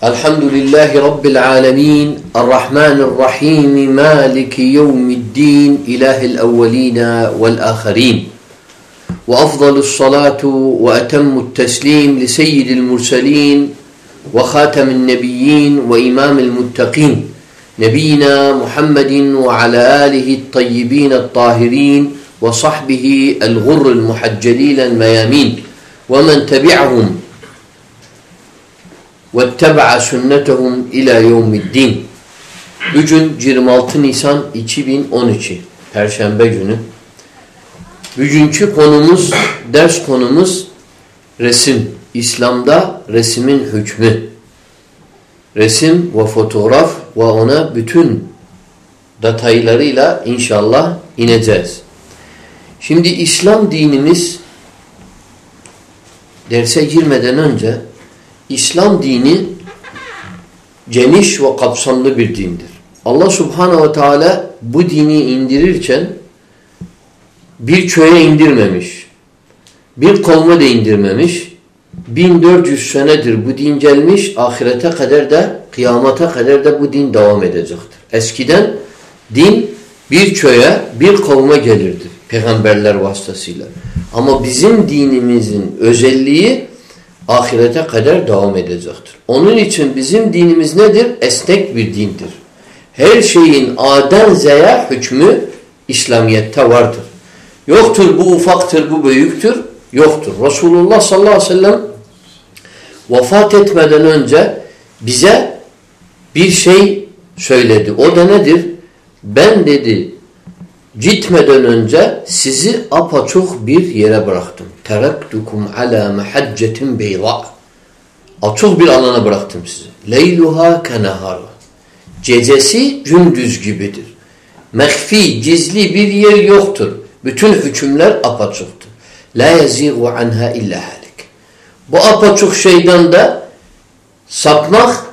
الحمد لله رب العالمين الرحمن الرحيم مالك يوم الدين إله الأولين والآخرين. وأفضل الصلاة وأتم التسليم لسيد المرسلين وخاتم النبيين وإمام المتقين. نبينا محمد وعلى آله الطيبين الطاهرين وصحبه الغر المحجلين الميامين. ومن تبعهم وَاتَّبَعَ سُنَّتَهُمْ اِلَى يَوْمِ الدِّينِ Bugün 26 Nisan 2012 Perşembe günü. Bugünkü konumuz, ders konumuz resim. İslam'da resimin hükmü. Resim ve fotoğraf ve ona bütün detaylarıyla inşallah ineceğiz. Şimdi İslam dinimiz derse girmeden önce İslam dini geniş ve kapsamlı bir dindir. Allah subhanehu ve teala bu dini indirirken bir köye indirmemiş. Bir kavme de indirmemiş. 1400 senedir bu din gelmiş. Ahirete kadar da kıyamata kadar da bu din devam edecektir. Eskiden din bir köye bir kavme gelirdi. Peygamberler vasıtasıyla. Ama bizim dinimizin özelliği ahirete kadar devam edecektir. Onun için bizim dinimiz nedir? Esnek bir dindir. Her şeyin A'dan Z'ye hükmü İslamiyet'te vardır. Yoktur bu ufaktır, bu büyüktür. Yoktur. Resulullah sallallahu aleyhi ve sellem vefat etmeden önce bize bir şey söyledi. O da nedir? Ben dedi gitmeden önce sizi apaçuk bir yere bıraktım. Teraktukum ala mahaccetin beyza. Açık bir alana bıraktım sizi. Leyluha kenahara. Gecesi gündüz gibidir. Mehfi, gizli bir yer yoktur. Bütün hükümler apaçuktur. La yezigu anha illa halik. Bu apaçuk şeyden de sapmak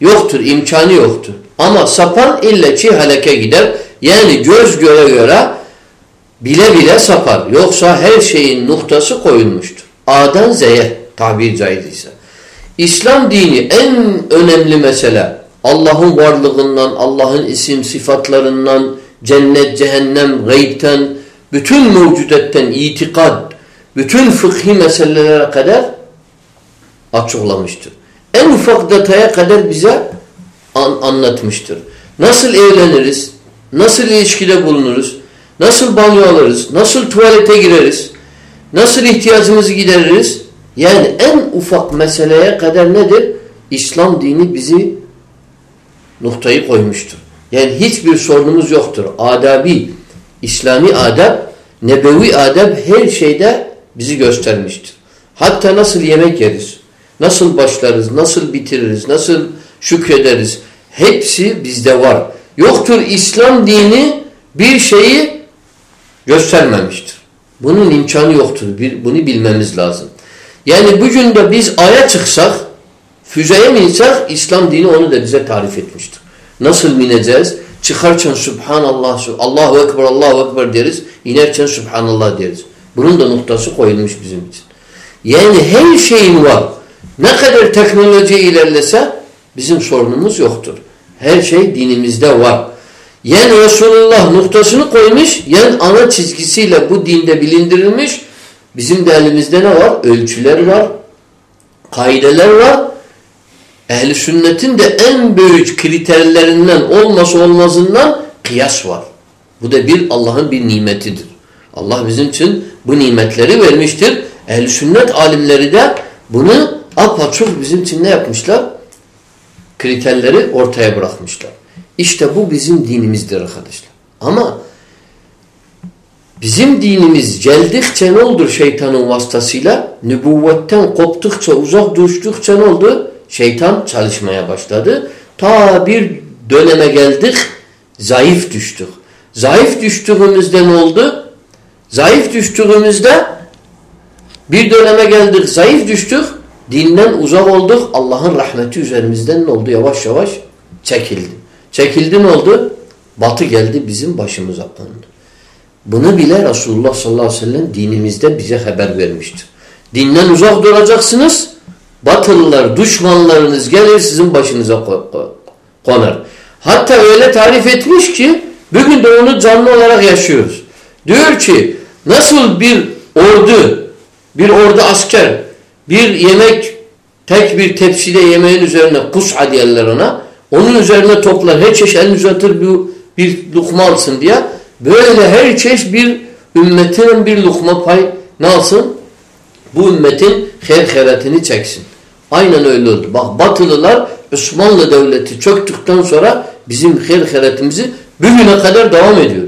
yoktur, imkanı yoktur. Ama sapan illa ki haleke gider. Yani göz göre göre bile bile sapar. Yoksa her şeyin noktası koyulmuştur. A'dan Z'ye tabir caiz ise. İslam dini en önemli mesele Allah'ın varlığından, Allah'ın isim sıfatlarından, cennet, cehennem, gaybten, bütün mevcudetten itikad, bütün fıkhi meselelere kadar açıklamıştır. En ufak detaya kadar bize an anlatmıştır. Nasıl evleniriz? Nasıl ilişkide bulunuruz? Nasıl banyo alırız? Nasıl tuvalete gireriz? Nasıl ihtiyacımızı gideririz? Yani en ufak meseleye kadar nedir? İslam dini bizi noktayı koymuştur. Yani hiçbir sorunumuz yoktur. Adabi, İslami adab, nebevi adab her şeyde bizi göstermiştir. Hatta nasıl yemek yeriz, nasıl başlarız, nasıl bitiririz, nasıl şükrederiz. Hepsi bizde var. Yoktur İslam dini bir şeyi göstermemiştir. Bunun imkanı yoktur. Bunu bilmemiz lazım. Yani bugün de biz aya çıksak, füzeye mi insek İslam dini onu da bize tarif etmiştir. Nasıl bineceğiz? Çıkarken Subhanallah, Allahu Ekber, Allahu Ekber deriz. İnerken Subhanallah deriz. Bunun da noktası koyulmuş bizim için. Yani her şeyin var. Ne kadar teknoloji ilerlese bizim sorunumuz yoktur. Her şey dinimizde var. Yani Resulullah noktasını koymuş, yani ana çizgisiyle bu dinde bilindirilmiş. Bizim de elimizde ne var? Ölçüler var, kaideler var. Ehli sünnetin de en büyük kriterlerinden olması olmazından kıyas var. Bu da bir Allah'ın bir nimetidir. Allah bizim için bu nimetleri vermiştir. Ehl-i sünnet alimleri de bunu apaçuk bizim için ne yapmışlar? Kriterleri ortaya bırakmışlar. İşte bu bizim dinimizdir arkadaşlar. Ama bizim dinimiz geldikçe ne oldu şeytanın vasıtasıyla? Nübüvvetten koptukça, uzak düştükçe ne oldu? Şeytan çalışmaya başladı. Ta bir döneme geldik, zayıf düştük. Zayıf düştüğümüzde ne oldu? Zayıf düştüğümüzde bir döneme geldik, zayıf düştük, dinden uzak olduk. Allah'ın rahmeti üzerimizden ne oldu? Yavaş yavaş çekildi. Çekildi ne oldu? Batı geldi bizim başımıza kondu. Bunu bile Resulullah sallallahu aleyhi ve sellem dinimizde bize haber vermiştir. Dinden uzak duracaksınız, Batılılar, düşmanlarınız gelir sizin başınıza konar. Hatta öyle tarif etmiş ki bugün de onu canlı olarak yaşıyoruz. Diyor ki nasıl bir ordu, bir ordu asker bir yemek tek bir tepside yemeğin üzerine kus'a diyorlar ona. Onun üzerine toplar. Her çeşit elini uzatır bir, bir lokma alsın diye. Böyle her çeşit bir ümmetinin bir lokma pay ne alsın? Bu ümmetin her çeksin. Aynen öyle oldu. Bak Batılılar Osmanlı Devleti çöktükten sonra bizim her bugüne kadar devam ediyor.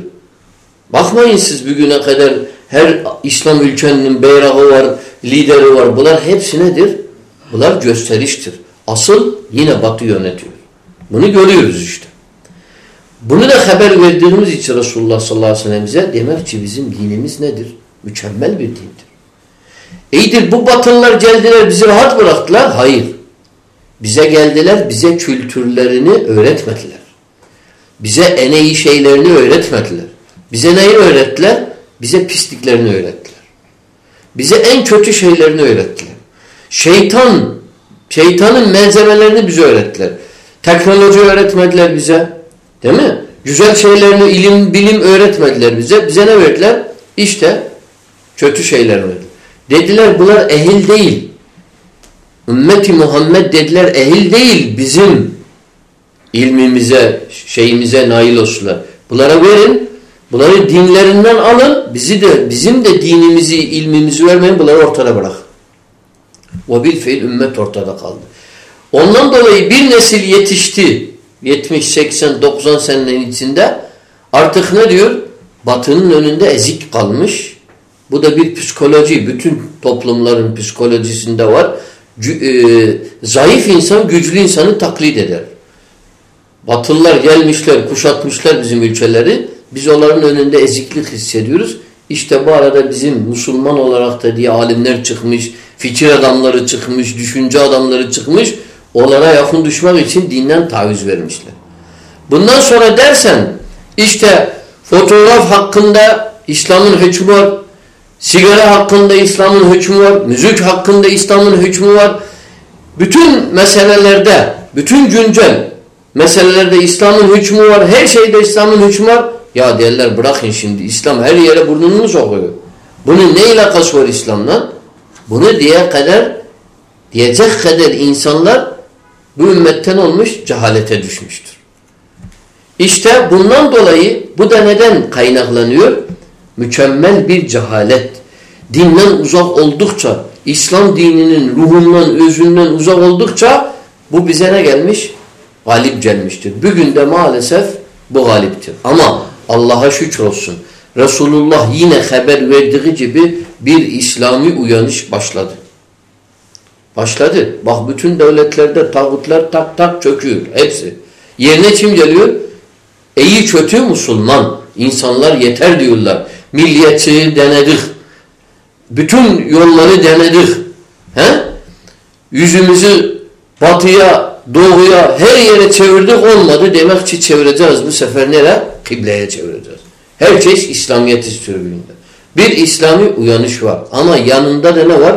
Bakmayın siz bugüne kadar her İslam ülkenin bayrağı var, lideri var. Bunlar hepsi nedir? Bunlar gösteriştir. Asıl yine Batı yönetiyor. Bunu görüyoruz işte. Bunu da haber verdiğimiz için Resulullah sallallahu aleyhi ve sellem bize demek ki bizim dinimiz nedir? Mükemmel bir dindir. İyidir bu batılılar geldiler bizi rahat bıraktılar. Hayır. Bize geldiler bize kültürlerini öğretmediler. Bize en iyi şeylerini öğretmediler. Bize neyi öğrettiler? Bize pisliklerini öğrettiler. Bize en kötü şeylerini öğrettiler. Şeytan, şeytanın malzemelerini bize öğrettiler. Teknoloji öğretmediler bize. Değil mi? Güzel şeylerini, ilim, bilim öğretmediler bize. Bize ne verdiler? İşte kötü şeyler verdiler. Dediler bunlar ehil değil. Ümmeti Muhammed dediler ehil değil bizim ilmimize, şeyimize nail olsunlar. Bunlara verin. Bunları dinlerinden alın. Bizi de bizim de dinimizi, ilmimizi vermeyin. Bunları ortada bırak. O bir fiil ümmet ortada kaldı. Ondan dolayı bir nesil yetişti. 70, 80, 90 senenin içinde artık ne diyor? Batının önünde ezik kalmış. Bu da bir psikoloji. Bütün toplumların psikolojisinde var. C e, zayıf insan güçlü insanı taklit eder. Batılılar gelmişler, kuşatmışlar bizim ülkeleri. Biz onların önünde eziklik hissediyoruz. İşte bu arada bizim Müslüman olarak da diye alimler çıkmış, fikir adamları çıkmış, düşünce adamları çıkmış. Onlara yakın düşmek için dinden taviz vermişler. Bundan sonra dersen işte fotoğraf hakkında İslam'ın hükmü var, sigara hakkında İslam'ın hükmü var, müzik hakkında İslam'ın hükmü var. Bütün meselelerde, bütün güncel meselelerde İslam'ın hükmü var, her şeyde İslam'ın hükmü var. Ya derler bırakın şimdi İslam her yere burnunu sokuyor. Bunun ne ilakası var İslam'la? Bunu diye kadar diyecek kadar insanlar bu ümmetten olmuş cehalete düşmüştür. İşte bundan dolayı bu da neden kaynaklanıyor? Mükemmel bir cehalet. Dinden uzak oldukça, İslam dininin ruhundan, özünden uzak oldukça bu bize ne gelmiş? Galip gelmiştir. Bugün de maalesef bu galiptir. Ama Allah'a şükür olsun. Resulullah yine haber verdiği gibi bir İslami uyanış başladı. Başladı. Bak bütün devletlerde tağutlar tak tak çöküyor. Hepsi. Yerine kim geliyor? İyi kötü Müslüman. İnsanlar yeter diyorlar. Milliyetçiliği denedik. Bütün yolları denedik. He? Yüzümüzü batıya, doğuya, her yere çevirdik olmadı. Demek ki çevireceğiz bu sefer nereye? Kıbleye çevireceğiz. Her şey İslamiyet sürgününde. Bir İslami uyanış var. Ama yanında da ne var?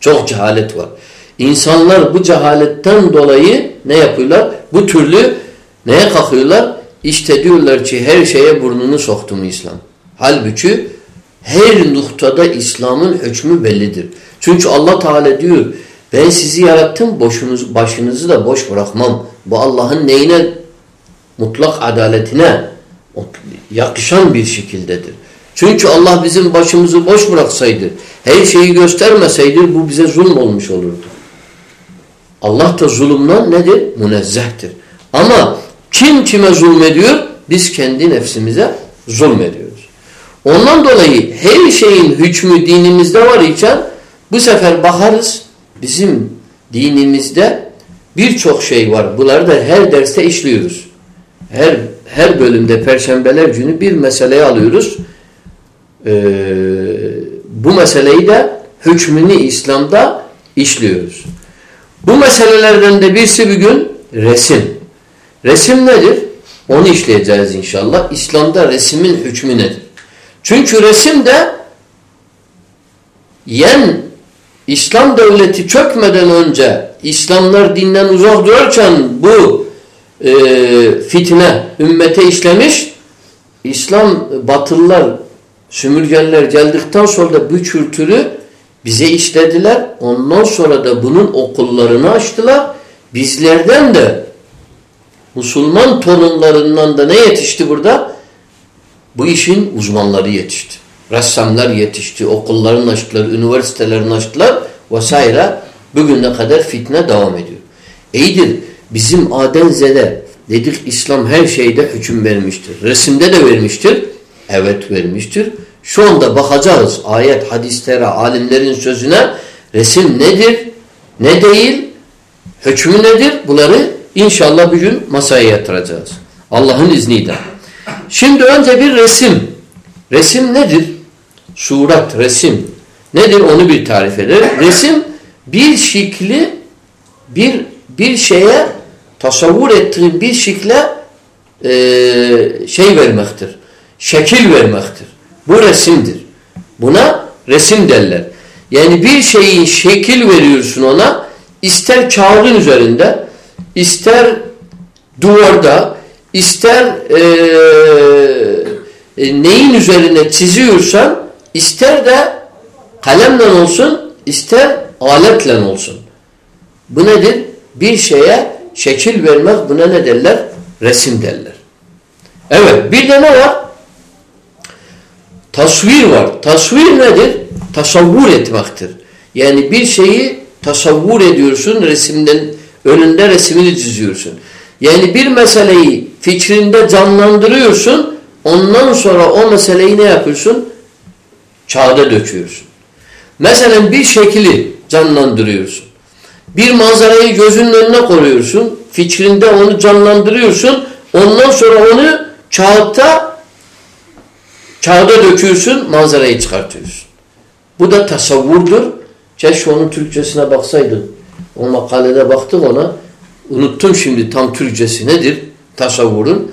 Çok cehalet var. İnsanlar bu cehaletten dolayı ne yapıyorlar? Bu türlü neye kalkıyorlar? İşte diyorlar ki her şeye burnunu soktu mu İslam? Halbuki her noktada İslam'ın hükmü bellidir. Çünkü Allah Teala diyor ben sizi yarattım boşunuz, başınızı da boş bırakmam. Bu Allah'ın neyine? Mutlak adaletine yakışan bir şekildedir. Çünkü Allah bizim başımızı boş bıraksaydı, her şeyi göstermeseydi bu bize zulm olmuş olurdu. Allah da zulümden nedir? Münezzehtir. Ama kim kime zulmediyor? Biz kendi nefsimize zulmediyoruz. Ondan dolayı her şeyin hükmü dinimizde var iken bu sefer bakarız bizim dinimizde birçok şey var. Bunları da her derste işliyoruz. Her her bölümde perşembeler günü bir meseleyi alıyoruz. Ee, bu meseleyi de hükmünü İslam'da işliyoruz. Bu meselelerden de birisi bugün resim. Resim nedir? Onu işleyeceğiz inşallah. İslam'da resmin hükmü nedir? Çünkü resim de yen İslam devleti çökmeden önce İslamlar dinden uzak durarken bu e, fitne ümmete işlemiş. İslam batılılar Sümürgenler geldikten sonra da bu kültürü bize işlediler. Ondan sonra da bunun okullarını açtılar. Bizlerden de Müslüman torunlarından da ne yetişti burada? Bu işin uzmanları yetişti. Ressamlar yetişti, okullarını açtılar, üniversitelerini açtılar vesaire. Bugüne kadar fitne devam ediyor. İyidir. Bizim Adenze'de dedik İslam her şeyde hüküm vermiştir. Resimde de vermiştir. Evet vermiştir. Şu anda bakacağız ayet, hadislere, alimlerin sözüne resim nedir, ne değil, hükmü nedir? Bunları inşallah bir gün masaya yatıracağız. Allah'ın izniyle. Şimdi önce bir resim. Resim nedir? Surat, resim. Nedir onu bir tarif eder. Resim bir şekli bir bir şeye tasavvur ettiğin bir şekle e, şey vermektir şekil vermektir. Bu resimdir. Buna resim derler. Yani bir şeyin şekil veriyorsun ona ister kağıdın üzerinde ister duvarda ister e, e, neyin üzerine çiziyorsan ister de kalemle olsun ister aletle olsun. Bu nedir? Bir şeye şekil vermek buna ne derler? Resim derler. Evet bir de ne var? Tasvir var. Tasvir nedir? Tasavvur etmektir. Yani bir şeyi tasavvur ediyorsun resimden önünde resmini çiziyorsun. Yani bir meseleyi fikrinde canlandırıyorsun ondan sonra o meseleyi ne yapıyorsun? Çağda döküyorsun. Mesela bir şekli canlandırıyorsun. Bir manzarayı gözünün önüne koyuyorsun. Fikrinde onu canlandırıyorsun. Ondan sonra onu kağıtta Kağıda döküyorsun, manzarayı çıkartıyorsun. Bu da tasavvurdur. Keşke onun Türkçesine baksaydık. O makalede baktık ona. Unuttum şimdi tam Türkçesi nedir? Tasavvurun.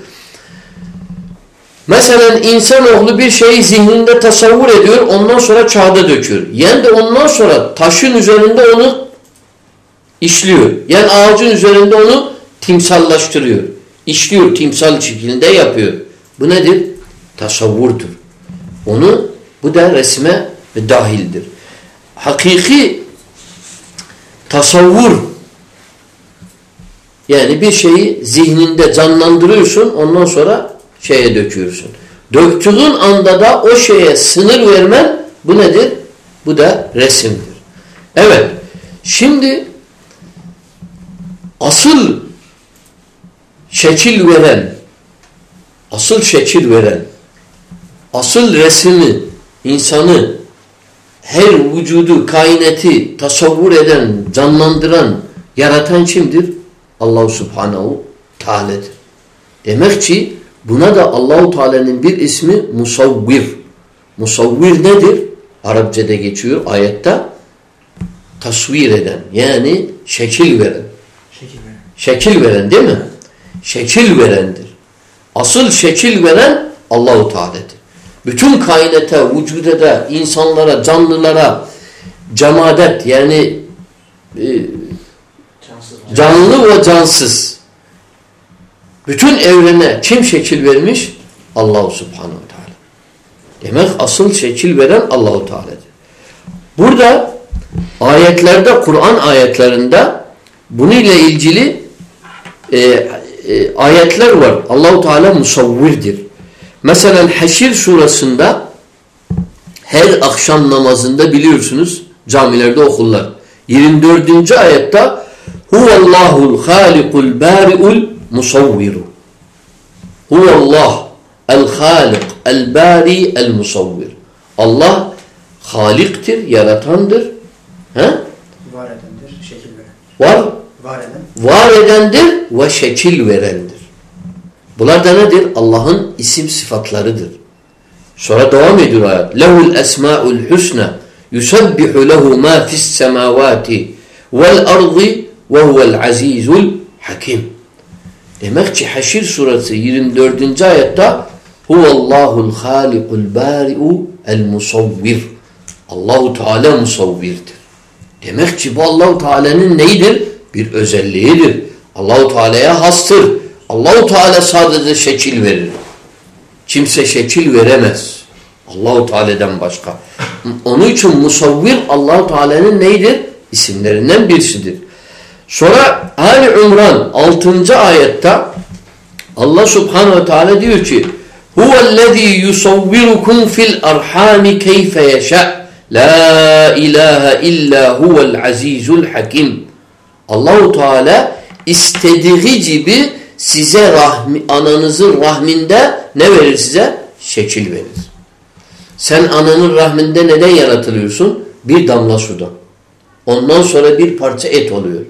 Mesela insanoğlu bir şeyi zihninde tasavvur ediyor, ondan sonra kağıda döküyor. Yani de ondan sonra taşın üzerinde onu işliyor. Yani ağacın üzerinde onu timsallaştırıyor. İşliyor, timsal şeklinde yapıyor. Bu nedir? Tasavvurdur. Onu bu da resme dahildir. Hakiki tasavvur yani bir şeyi zihninde canlandırıyorsun ondan sonra şeye döküyorsun. Döktüğün anda da o şeye sınır vermen bu nedir? Bu da resimdir. Evet. Şimdi asıl şekil veren asıl şekil veren asıl resmi, insanı, her vücudu, kaineti tasavvur eden, canlandıran, yaratan kimdir? Allahu Subhanahu Teala'dır. Demek ki buna da Allahu Teala'nın bir ismi musavvir. Musavvir nedir? Arapçada geçiyor ayette. Tasvir eden yani şekil veren. Şekil veren. Şekil veren değil mi? Şekil verendir. Asıl şekil veren Allahu Teala'dır bütün kainete, vücuda insanlara, canlılara cemadet yani e, canlı ve cansız bütün evrene kim şekil vermiş? Allahu Subhanahu Teala. Demek asıl şekil veren Allahu Teala'dır. Burada ayetlerde, Kur'an ayetlerinde bununla ilgili e, e, ayetler var. Allahu Teala musavvirdir. Mesela Haşir surasında her akşam namazında biliyorsunuz camilerde okurlar. 24. ayette Huvallahul halikul bari'ul musavviru. Huvallah el halik el bari el musavvir. Allah haliktir, yaratandır. He? Var edendir, şekil verendir. Var? Var eden. Var edendir ve şekil verendir. Bunlar da nedir? Allah'ın isim sıfatlarıdır. Sonra devam ediyor ayet. Lehul esma'ul husna yusabbihu lehu ma fis semavati vel ardı ve huvel azizul hakim. Demek ki Haşir suresi 24. ayette Huvallahul halikul bari'u el musavvir. Allahu Teala musavvirdir. Demek ki bu Allahu Teala'nın neyidir? Bir özelliğidir. Allahu Teala'ya hastır. Allahu Teala sadece şekil verir. Kimse şekil veremez. Allahu Teala'dan başka. Onun için musavvir Allahu Teala'nın neydir? İsimlerinden birisidir. Sonra Ali İmran 6. ayette Allah Subhanahu ve Teala diyor ki Huvellezî yusavvirukum fil arhami keyfe yeşâ La ilahe illa huvel azizul hakim Allahu Teala istediği gibi size rahmi, ananızın rahminde ne verir size? Şekil verir. Sen ananın rahminde neden yaratılıyorsun? Bir damla suda. Ondan sonra bir parça et oluyor.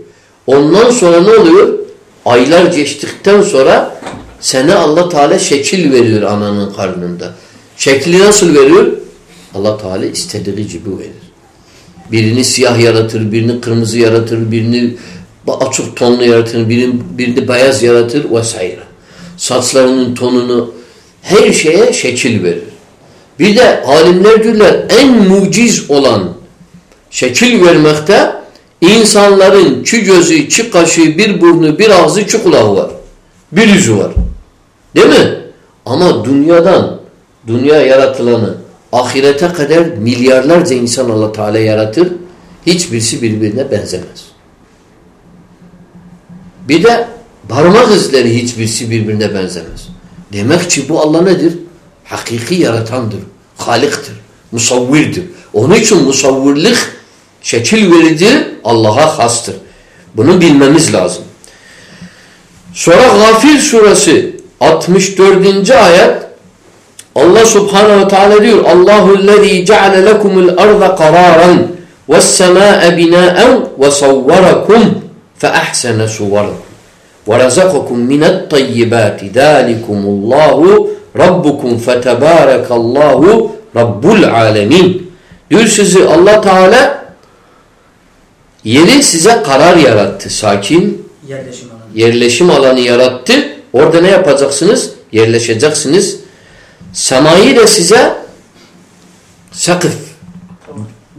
Ondan sonra ne oluyor? Aylar geçtikten sonra sana Allah Teala şekil veriyor ananın karnında. Şekli nasıl veriyor? Allah Teala istediği gibi verir. Birini siyah yaratır, birini kırmızı yaratır, birini açık tonlu yaratır, birini, birini beyaz yaratır vs. Saçlarının tonunu her şeye şekil verir. Bir de alimler diyorlar en muciz olan şekil vermekte insanların iki gözü, iki kaşı, bir burnu, bir ağzı, iki kulağı var. Bir yüzü var. Değil mi? Ama dünyadan, dünya yaratılanı ahirete kadar milyarlarca insan Allah Teala yaratır. Hiçbirisi birbirine benzemez. Bir de parmak izleri hiçbirisi birbirine benzemez. Demek ki bu Allah nedir? Hakiki yaratandır. Haliktir. Musavvirdir. Onun için musavvirlik şekil verici Allah'a hastır. Bunu bilmemiz lazım. Sonra Gafir suresi 64. ayet Allah subhanehu ve teala diyor Allahu lezî ceale lekumul arda kararan ve semâe binâen ve savvarakum fe ahsene suvarakum ve razakakum minet tayyibâti zâlikumullahu rabbukum fetebârekallahu rabbul alemin diyor sizi Allah Teala yeri size karar yarattı sakin Yerleşim alanı. yerleşim alanı yarattı orada ne yapacaksınız yerleşeceksiniz Semayı da size sakıf,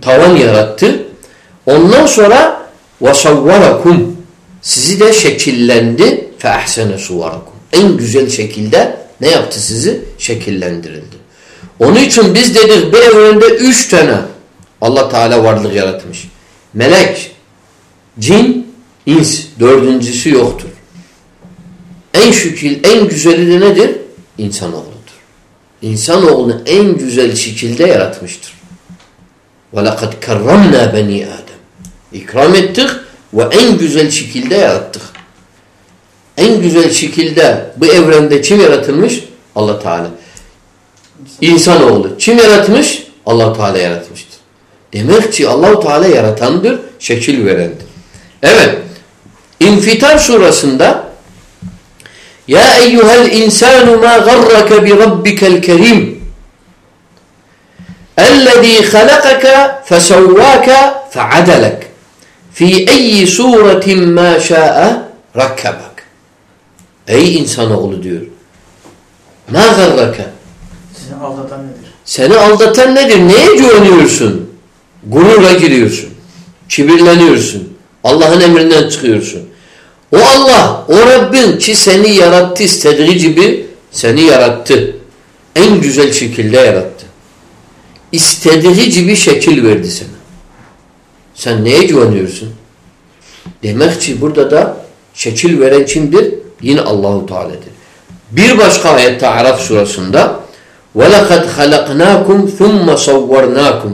tavan yarattı. Ondan sonra وَصَوَّرَكُمْ Sizi de şekillendi فَاَحْسَنَ سُوَرَكُمْ En güzel şekilde ne yaptı sizi? Şekillendirildi. Onun için biz dedik bu evrende üç tane Allah Teala varlık yaratmış. Melek, cin, ins. Dördüncüsü yoktur. En şekil, en güzeli de nedir? İnsanoğlu. İnsanoğlunu en güzel şekilde yaratmıştır. وَلَقَدْ كَرَّمْنَا beni Adem. İkram ettik ve en güzel şekilde yarattık. En güzel şekilde bu evrende kim yaratılmış? Allah Teala. İnsanoğlu. Kim yaratmış? Allah Teala yaratmıştır. Demek ki Allah Teala yaratandır, şekil verendir. Evet. İnfitar surasında ya eyyuhel insanu ma garraka bi rabbikel kerim ellezî halakaka fesevvâka feadalek fi eyyi suretin ma şâ'e rakkabak. Ey insanoğlu diyor. Ma garraka. Sizi aldatan nedir? Seni aldatan nedir? Neye güveniyorsun? Gururla giriyorsun. Kibirleniyorsun. Allah'ın emrinden çıkıyorsun. O Allah, o Rabbin ki seni yarattı istediği gibi seni yarattı. En güzel şekilde yarattı. İstediği gibi şekil verdi sana. Sen neye güveniyorsun? Demek ki burada da şekil veren kimdir? Yine Allahu Teala'dır. Bir başka ayette Araf surasında وَلَقَدْ خَلَقْنَاكُمْ ثُمَّ صَوَّرْنَاكُمْ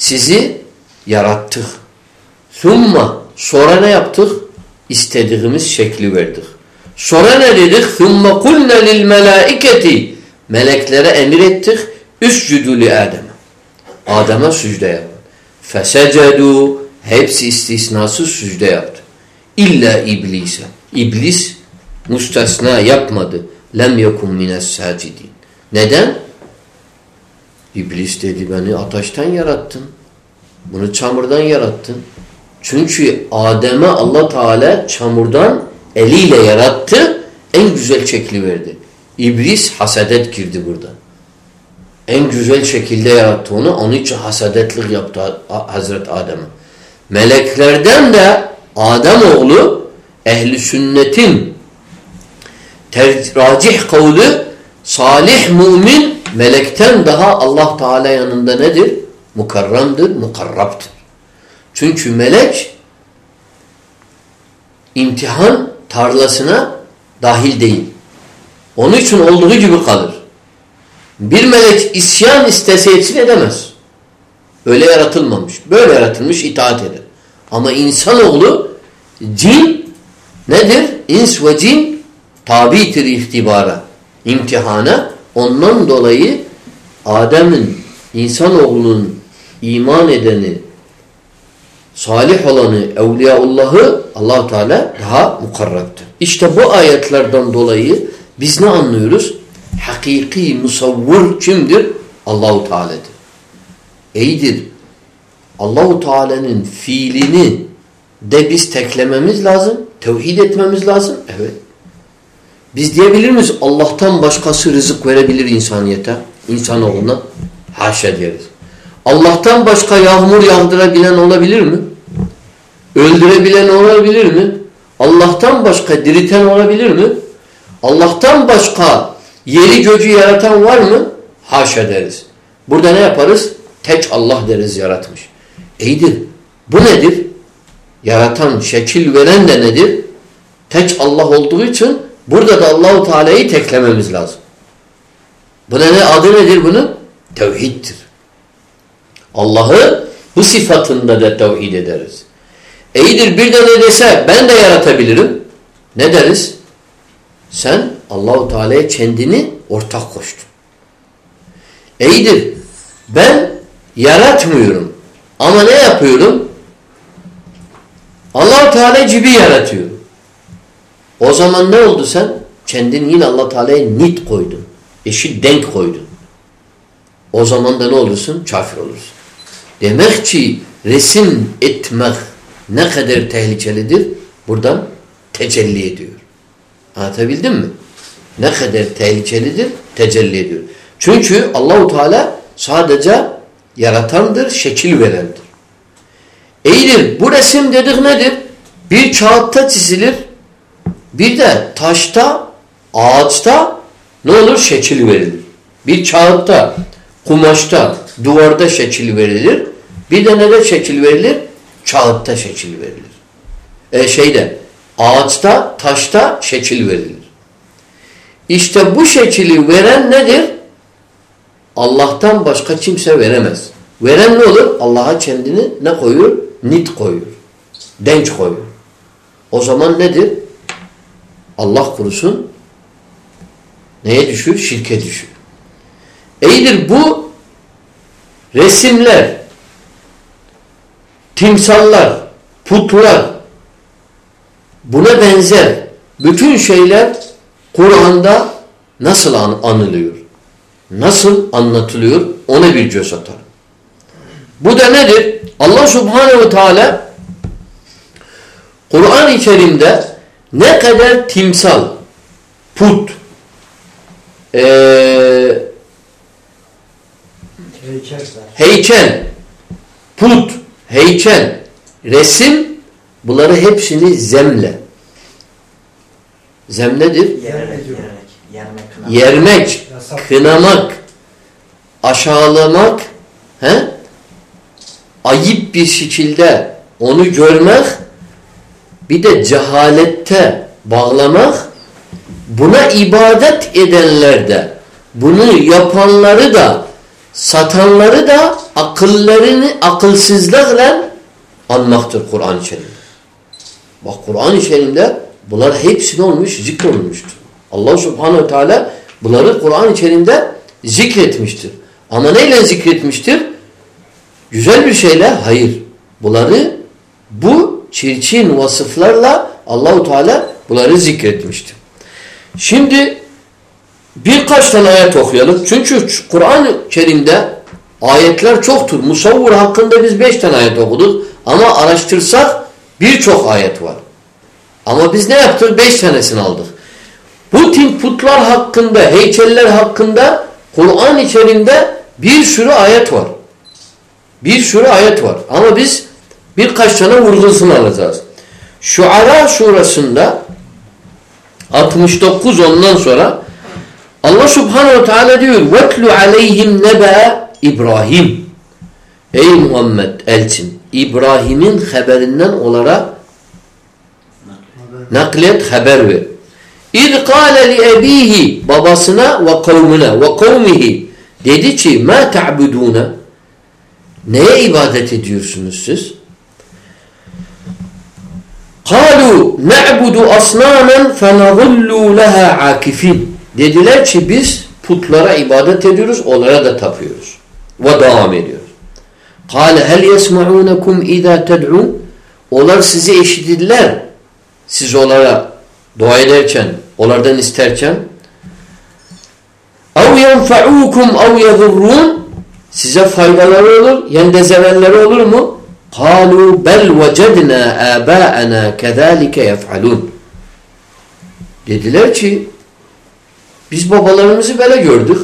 sizi yarattık. Summa sonra ne yaptık? İstediğimiz şekli verdik. Sonra ne dedik? Summa kulna lil melaiketi meleklere emir ettik. Üscüdü li Adem'e. Adem'e sücde yapın. Fesecedu hepsi istisnasız sücde yaptı. İlla iblise. İblis müstesna yapmadı. Lem yekun mines sacidin. Neden? İblis dedi beni ateşten yarattın. Bunu çamurdan yarattın. Çünkü Adem'e Allah Teala çamurdan eliyle yarattı. En güzel şekli verdi. İblis hasedet girdi burada. En güzel şekilde yarattı onu. Onun için hasedetlik yaptı Hazret Adem'e. Meleklerden de Adem oğlu ehli sünnetin racih kavli salih mümin melekten daha Allah Teala yanında nedir? Mukarramdır, mukarraptır. Çünkü melek imtihan tarlasına dahil değil. Onun için olduğu gibi kalır. Bir melek isyan istese etsin edemez. Öyle yaratılmamış. Böyle yaratılmış itaat eder. Ama insanoğlu cin nedir? İns ve cin tabidir ihtibara, imtihana. Ondan dolayı Adem'in, insanoğlunun iman edeni, salih olanı, evliyaullahı allah Teala daha mukarrabdır. İşte bu ayetlerden dolayı biz ne anlıyoruz? Hakiki musavvur kimdir? Allahu Teala'dır. İyidir. Allahu Teala'nın fiilini de biz teklememiz lazım, tevhid etmemiz lazım. Evet. Biz diyebilir miyiz Allah'tan başkası rızık verebilir insaniyete, insanoğluna? Haşa deriz. Allah'tan başka yağmur yağdırabilen olabilir mi? Öldürebilen olabilir mi? Allah'tan başka diriten olabilir mi? Allah'tan başka yeri göcü yaratan var mı? Haşa deriz. Burada ne yaparız? Tek Allah deriz yaratmış. İyidir. Bu nedir? Yaratan, şekil veren de nedir? Tek Allah olduğu için burada da Allahu Teala'yı teklememiz lazım. Buna ne adı nedir bunun? Tevhiddir. Allah'ı bu sıfatında da tevhid ederiz. İyidir bir de ne dese ben de yaratabilirim. Ne deriz? Sen Allahu Teala'ya kendini ortak koştun. İyidir. Ben yaratmıyorum. Ama ne yapıyorum? Allahu Teala gibi yaratıyor. O zaman ne oldu sen? Kendin yine Allah Teala'ya nit koydun. Eşit denk koydun. O zaman da ne olursun? Kafir olursun. Demek ki resim etmek ne kadar tehlikelidir? Buradan tecelli ediyor. Anlatabildim mi? Ne kadar tehlikelidir? Tecelli ediyor. Çünkü Allahu Teala sadece yaratandır, şekil verendir. İyidir. Bu resim dedik nedir? Bir kağıtta çizilir. Bir de taşta, ağaçta ne olur? Şekil verilir. Bir kağıtta, kumaşta, duvarda şekil verilir. Bir de nede şekil verilir? Kağıtta şekil verilir. E şeyde, ağaçta, taşta şekil verilir. İşte bu şekili veren nedir? Allah'tan başka kimse veremez. Veren ne olur? Allah'a kendini ne koyuyor? Nit koyuyor. Denk koyuyor. O zaman nedir? Allah kurusun neye düşür? Şirke düşür. İyidir bu resimler, timsallar, putlar buna benzer bütün şeyler Kur'an'da nasıl an anılıyor? Nasıl anlatılıyor? Ona bir göz atar. Bu da nedir? Allah Subhanahu Teala Kur'an-ı Kerim'de ne kadar timsal, put, ee, heykel, put, heykel, resim bunları hepsini zemle. Zem nedir? Yermek, yermek, yermek, kınamak. Yermek, kınamak, aşağılamak, he? ayıp bir şekilde onu görmek, bir de cehalette bağlamak, buna ibadet edenler de, bunu yapanları da, satanları da akıllarını akılsızlıkla anmaktır Kur'an-ı Kerim'de. Bak Kur'an-ı Kerim'de bunlar hepsi olmuş? Zikrolunmuştur. Allah Subhanahu Teala bunları Kur'an-ı Kerim'de zikretmiştir. Ama neyle zikretmiştir? Güzel bir şeyle? Hayır. Bunları bu çirkin vasıflarla Allahu Teala bunları zikretmiştir. Şimdi birkaç tane ayet okuyalım. Çünkü Kur'an-ı Kerim'de ayetler çoktur. Musavvur hakkında biz beş tane ayet okuduk. Ama araştırsak birçok ayet var. Ama biz ne yaptık? Beş tanesini aldık. Bu tin putlar hakkında, heykeller hakkında Kur'an içerisinde bir sürü ayet var. Bir sürü ayet var. Ama biz Birkaç tane vurgusunu alacağız. Şuara surasında 69 ondan sonra Allah subhanehu ve teala diyor وَتْلُ عَلَيْهِمْ نَبَا İbrahim Ey Muhammed elçin İbrahim'in haberinden olarak naklet haber ver. İz kâle li ebihi babasına ve kavmine ve kavmihi dedi ki ma ta'budûne neye ibadet ediyorsunuz siz? Kalu na'budu asnamen fenazullu leha akifin. Dediler ki biz putlara ibadet ediyoruz, onlara da tapıyoruz. Ve devam ediyoruz. Kale hel yesma'unekum izâ ted'un. Onlar sizi eşitirler. Siz onlara dua ederken, onlardan isterken اَوْ يَنْفَعُوكُمْ اَوْ يَذُرُّونَ Size faydaları olur, yendezevenleri olur mu? قَالُوا بَلْ وَجَدْنَا آبَاءَنَا كَذَٰلِكَ يَفْعَلُونَ Dediler ki biz babalarımızı böyle gördük.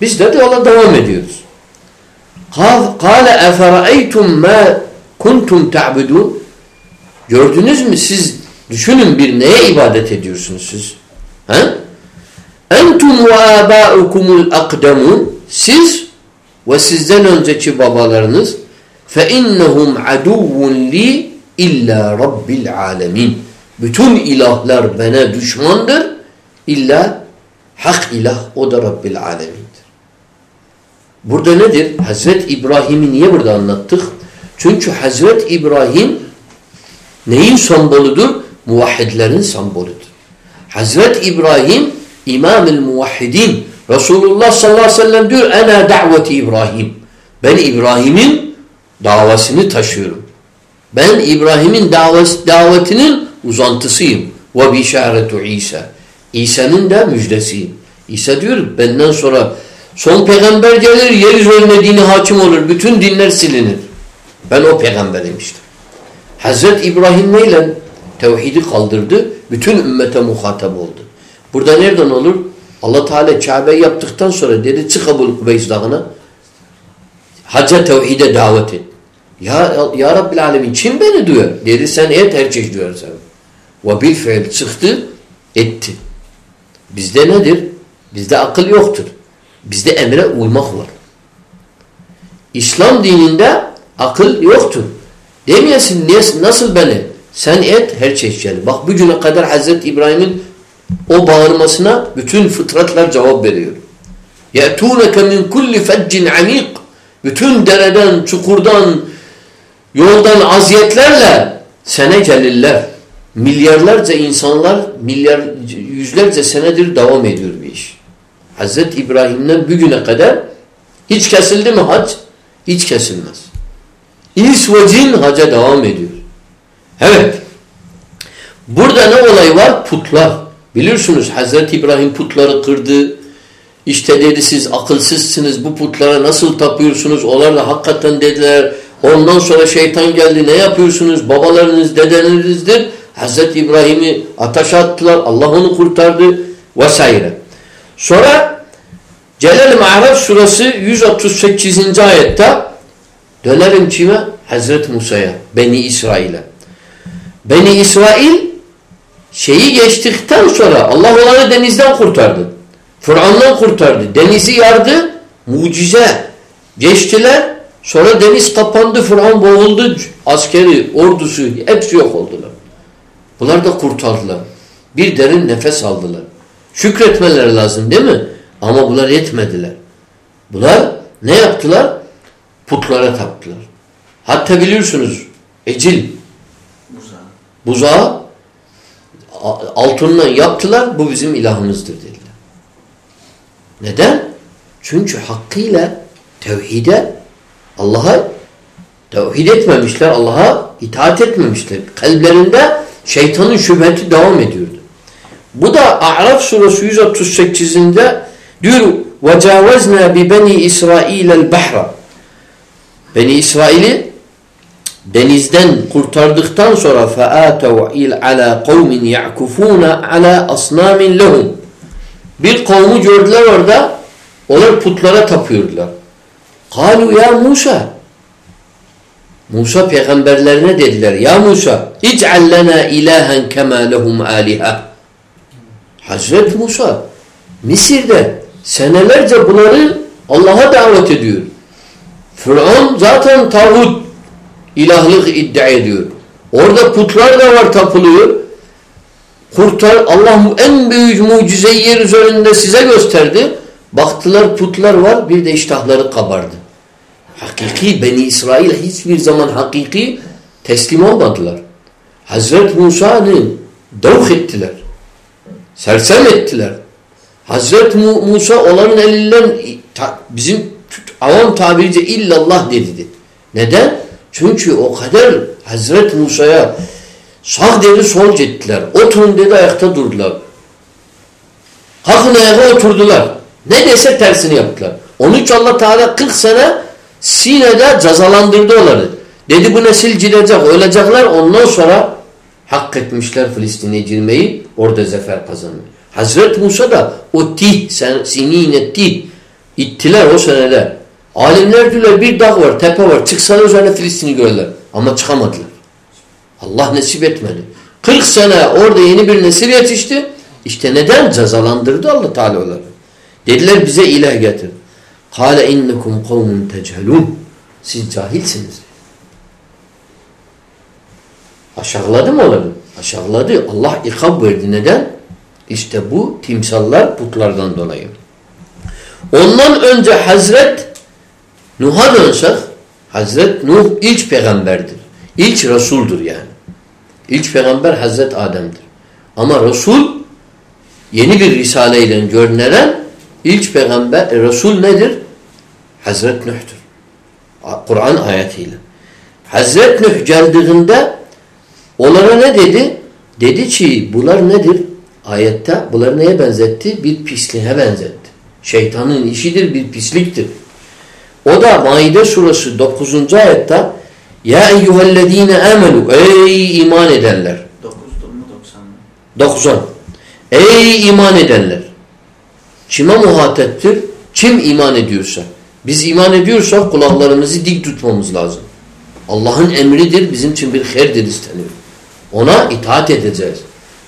Biz de de yola devam ediyoruz. قَالَ اَفَرَأَيْتُمْ مَا كُنْتُمْ تَعْبُدُونَ Gördünüz mü siz düşünün bir neye ibadet ediyorsunuz siz? He? Entum ve âbâukumul akdemun siz ve sizden önceki babalarınız innehum aduvun li illa rabbil alemin. Bütün ilahlar bana düşmandır illa hak ilah o da rabbil alemindir. Burada nedir? Hazret İbrahim'i niye burada anlattık? Çünkü Hazret İbrahim neyin sembolüdür? Muvahhidlerin sembolüdür. Hazret İbrahim İmam-ül Muvahhidin Resulullah sallallahu aleyhi ve sellem diyor Ena da'veti İbrahim. Ben İbrahim'in davasını taşıyorum. Ben İbrahim'in davetinin uzantısıyım. Ve bişaretu İsa. İsa'nın da müjdesiyim. İsa diyor benden sonra son peygamber gelir yeryüzüne dini hakim olur. Bütün dinler silinir. Ben o peygamberim işte. Hazret İbrahim neyle tevhidi kaldırdı? Bütün ümmete muhatap oldu. Burada nereden olur? Allah Teala Kabe yaptıktan sonra dedi çık Ebu Kubeys dağına Hacca tevhide davet et. Ya, ya Rabbil Alemin kim beni duyuyor? Dedi sen et her çeşit duyarsan. Ve bil fiil çıktı etti. Bizde nedir? Bizde akıl yoktur. Bizde emre uymak var. İslam dininde akıl yoktur. Demeyesin nasıl beni? Sen et her çeşit gelir. Bak bugüne kadar Hazreti İbrahim'in o bağırmasına bütün fıtratlar cevap veriyor. يَأْتُونَكَ مِنْ كُلِّ فَجِّنْ عَمِيقٍ bütün dereden, çukurdan, yoldan aziyetlerle sene gelirler. Milyarlarca insanlar, milyar, yüzlerce senedir devam ediyor bir iş. Hazreti İbrahim'den bugüne kadar hiç kesildi mi hac? Hiç kesilmez. İns ve cin haca devam ediyor. Evet. Burada ne olay var? Putlar. Biliyorsunuz Hazreti İbrahim putları kırdı. İşte dedi siz akılsızsınız bu putlara nasıl tapıyorsunuz? Onlar da hakikaten dediler. Ondan sonra şeytan geldi ne yapıyorsunuz? Babalarınız dedelerinizdir. Hazreti İbrahim'i ateşe attılar. Allah onu kurtardı. Vesaire. Sonra Celal-i Ma'raf surası 138. ayette dönelim kime? Hazreti Musa'ya, Beni İsrail'e. Beni İsrail şeyi geçtikten sonra Allah onları denizden kurtardı. Fıran'dan kurtardı. Denizi yardı. Mucize. Geçtiler. Sonra deniz kapandı. Fıran boğuldu. Askeri, ordusu hepsi yok oldular. Bunlar da kurtardılar. Bir derin nefes aldılar. Şükretmeleri lazım değil mi? Ama bunlar yetmediler. Bunlar ne yaptılar? Putlara taptılar. Hatta biliyorsunuz Ecil buzağı altından yaptılar. Bu bizim ilahımızdır dediler. Neden? Çünkü hakkıyla tevhide Allah'a tevhid etmemişler. Allah'a itaat etmemişler. Kalplerinde şeytanın şüpheti devam ediyordu. Bu da A'raf suresi 138'inde diyor وَجَاوَزْنَا بِبَنِي İsrail الْبَحْرَ Beni İsrail'i denizden kurtardıktan sonra فَآتَوْا عَلَى قَوْمٍ يَعْكُفُونَ عَلَى أَصْنَامٍ لَهُمْ bir kavmi gördüler orada. Onlar putlara tapıyordular. Kalu ya Musa. Musa peygamberlerine dediler. Ya Musa ic'al lana ilahen kema lehum aliha. Hazreti Musa Mısır'da senelerce bunları Allah'a davet ediyor. Fıraun zaten tağut ilahlık iddia ediyor. Orada putlar da var tapılıyor. Kurtar Allah en büyük mucizeyi yer üzerinde size gösterdi. Baktılar putlar var bir de iştahları kabardı. Hakiki Beni İsrail hiçbir zaman hakiki teslim olmadılar. Hazreti Musa'nı davuk ettiler. Sersem ettiler. Hazreti Musa onların elinden bizim avam tabirice illallah dedi. Neden? Çünkü o kadar Hazreti Musa'ya sağ dedi sol ettiler. Oturun dedi ayakta durdular. Kalkın ayağa oturdular. Ne dese tersini yaptılar. Onun için Allah Teala 40 sene Sine'de cezalandırdı onları. Dedi bu nesil gidecek, ölecekler. Ondan sonra hak etmişler Filistin'e girmeyi. Orada zafer kazanmış. Hazreti Musa da o tih, sinine tih ittiler o senede. Alimler diyorlar bir dağ var, tepe var. Çıksalar üzerine Filistin'i görürler. Ama çıkamadılar. Allah nasip etmedi. 40 sene orada yeni bir nesil yetişti. İşte neden? Cezalandırdı Allah Teala onları. Dediler bize ilah getir. Kale innekum kavmun tecelun. Siz cahilsiniz. Aşağıladı mı onları? Aşağıladı. Allah ikab verdi. Neden? İşte bu timsallar putlardan dolayı. Ondan önce Hazret Nuh'a dönsek Hazret Nuh ilk peygamberdir. İlk Resul'dur yani. İlk peygamber Hazret Adem'dir. Ama Resul yeni bir risaleyle görüneren ilk peygamber, e, Resul nedir? Hazret Nuh'tur. Kur'an ayetiyle. Hazret Nuh geldiğinde onlara ne dedi? Dedi ki bunlar nedir? Ayette bunlar neye benzetti? Bir pisliğe benzetti. Şeytanın işidir, bir pisliktir. O da Maide suresi 9. ayette Ya eyyühellezine amenu Ey iman edenler. 9'dur mu 90 mı? 90. Ey iman edenler. Kime muhateptir? Kim iman ediyorsa. Biz iman ediyorsak kulaklarımızı dik tutmamız lazım. Allah'ın emridir, bizim için bir herdir isteniyor. Ona itaat edeceğiz.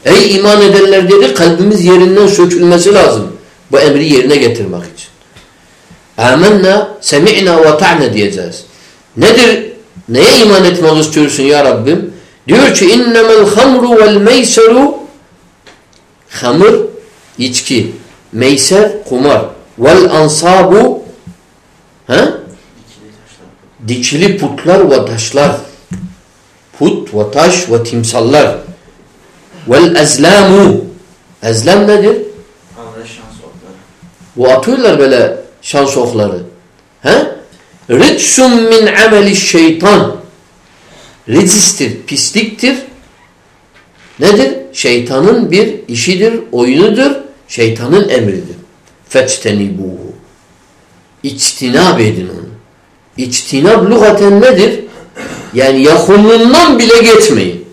Ey iman edenler dedi, kalbimiz yerinden sökülmesi lazım. Bu emri yerine getirmek için. Âmennâ, semi'nâ ve ta'ne diyeceğiz. Nedir? Neye iman etmek istiyorsun ya Rabbim? Diyor ki innemel hamru vel meyseru hamur, içki, meyser, kumar vel ansabu ha? dikili putlar ve taşlar put ve taş ve timsallar vel ezlamu ezlam nedir? Bu atıyorlar böyle şans okları. He? Ritsum min ameli şeytan. Ricistir, pisliktir. Nedir? Şeytanın bir işidir, oyunudur. Şeytanın emridir. Feçtenibuhu. İçtinab edin onu. İçtinab lügaten nedir? Yani yakınlığından bile geçmeyin.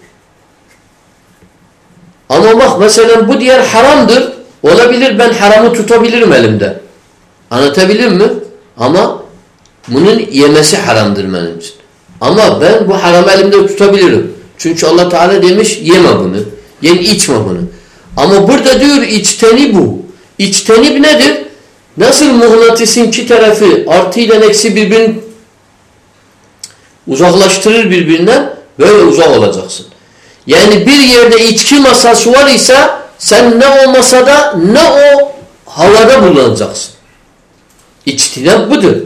Ama bak mesela bu diğer haramdır. Olabilir ben haramı tutabilirim elimde. Anlatabilir mi? Ama bunun yemesi haramdır benim için. Ama ben bu haramı elimde tutabilirim. Çünkü Allah Teala demiş yeme bunu. Yani içme bunu. Ama burada diyor içteni bu. İçtenib nedir? Nasıl mıhnatisin iki tarafı artı ile eksi birbirini uzaklaştırır birbirinden böyle uzak olacaksın. Yani bir yerde içki masası var ise sen ne o masada ne o havada bulunacaksın. İçtinab budur.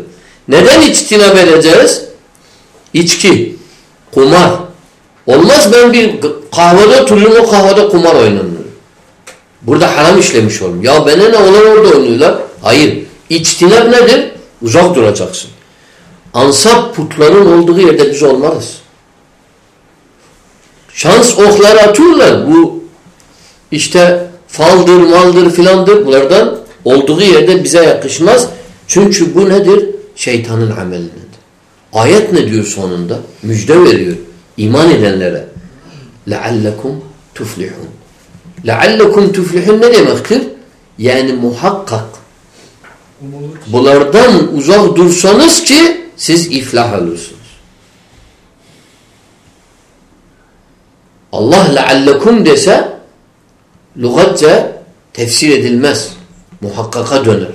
Neden içtinab edeceğiz? İçki, kumar. Olmaz ben bir kahvede oturuyorum o kahvede kumar oynanıyor. Burada haram işlemiş oldum. Ya bana ne onlar orada oynuyorlar. Hayır. İçtinab nedir? Uzak duracaksın. Ansap putların olduğu yerde biz olmarız. Şans okları atıyorlar. Bu işte faldır, maldır filandır. Bunlardan olduğu yerde bize yakışmaz. Çünkü bu nedir? Şeytanın amelidir. Ayet ne diyor sonunda? Müjde veriyor. İman edenlere. لَعَلَّكُمْ تُفْلِحُونَ لَعَلَّكُمْ تُفْلِحُونَ ne demektir? Yani muhakkak. Bunlardan uzak dursanız ki siz iflah olursunuz. Allah leallekum dese lügatça tefsir edilmez. Muhakkaka döner.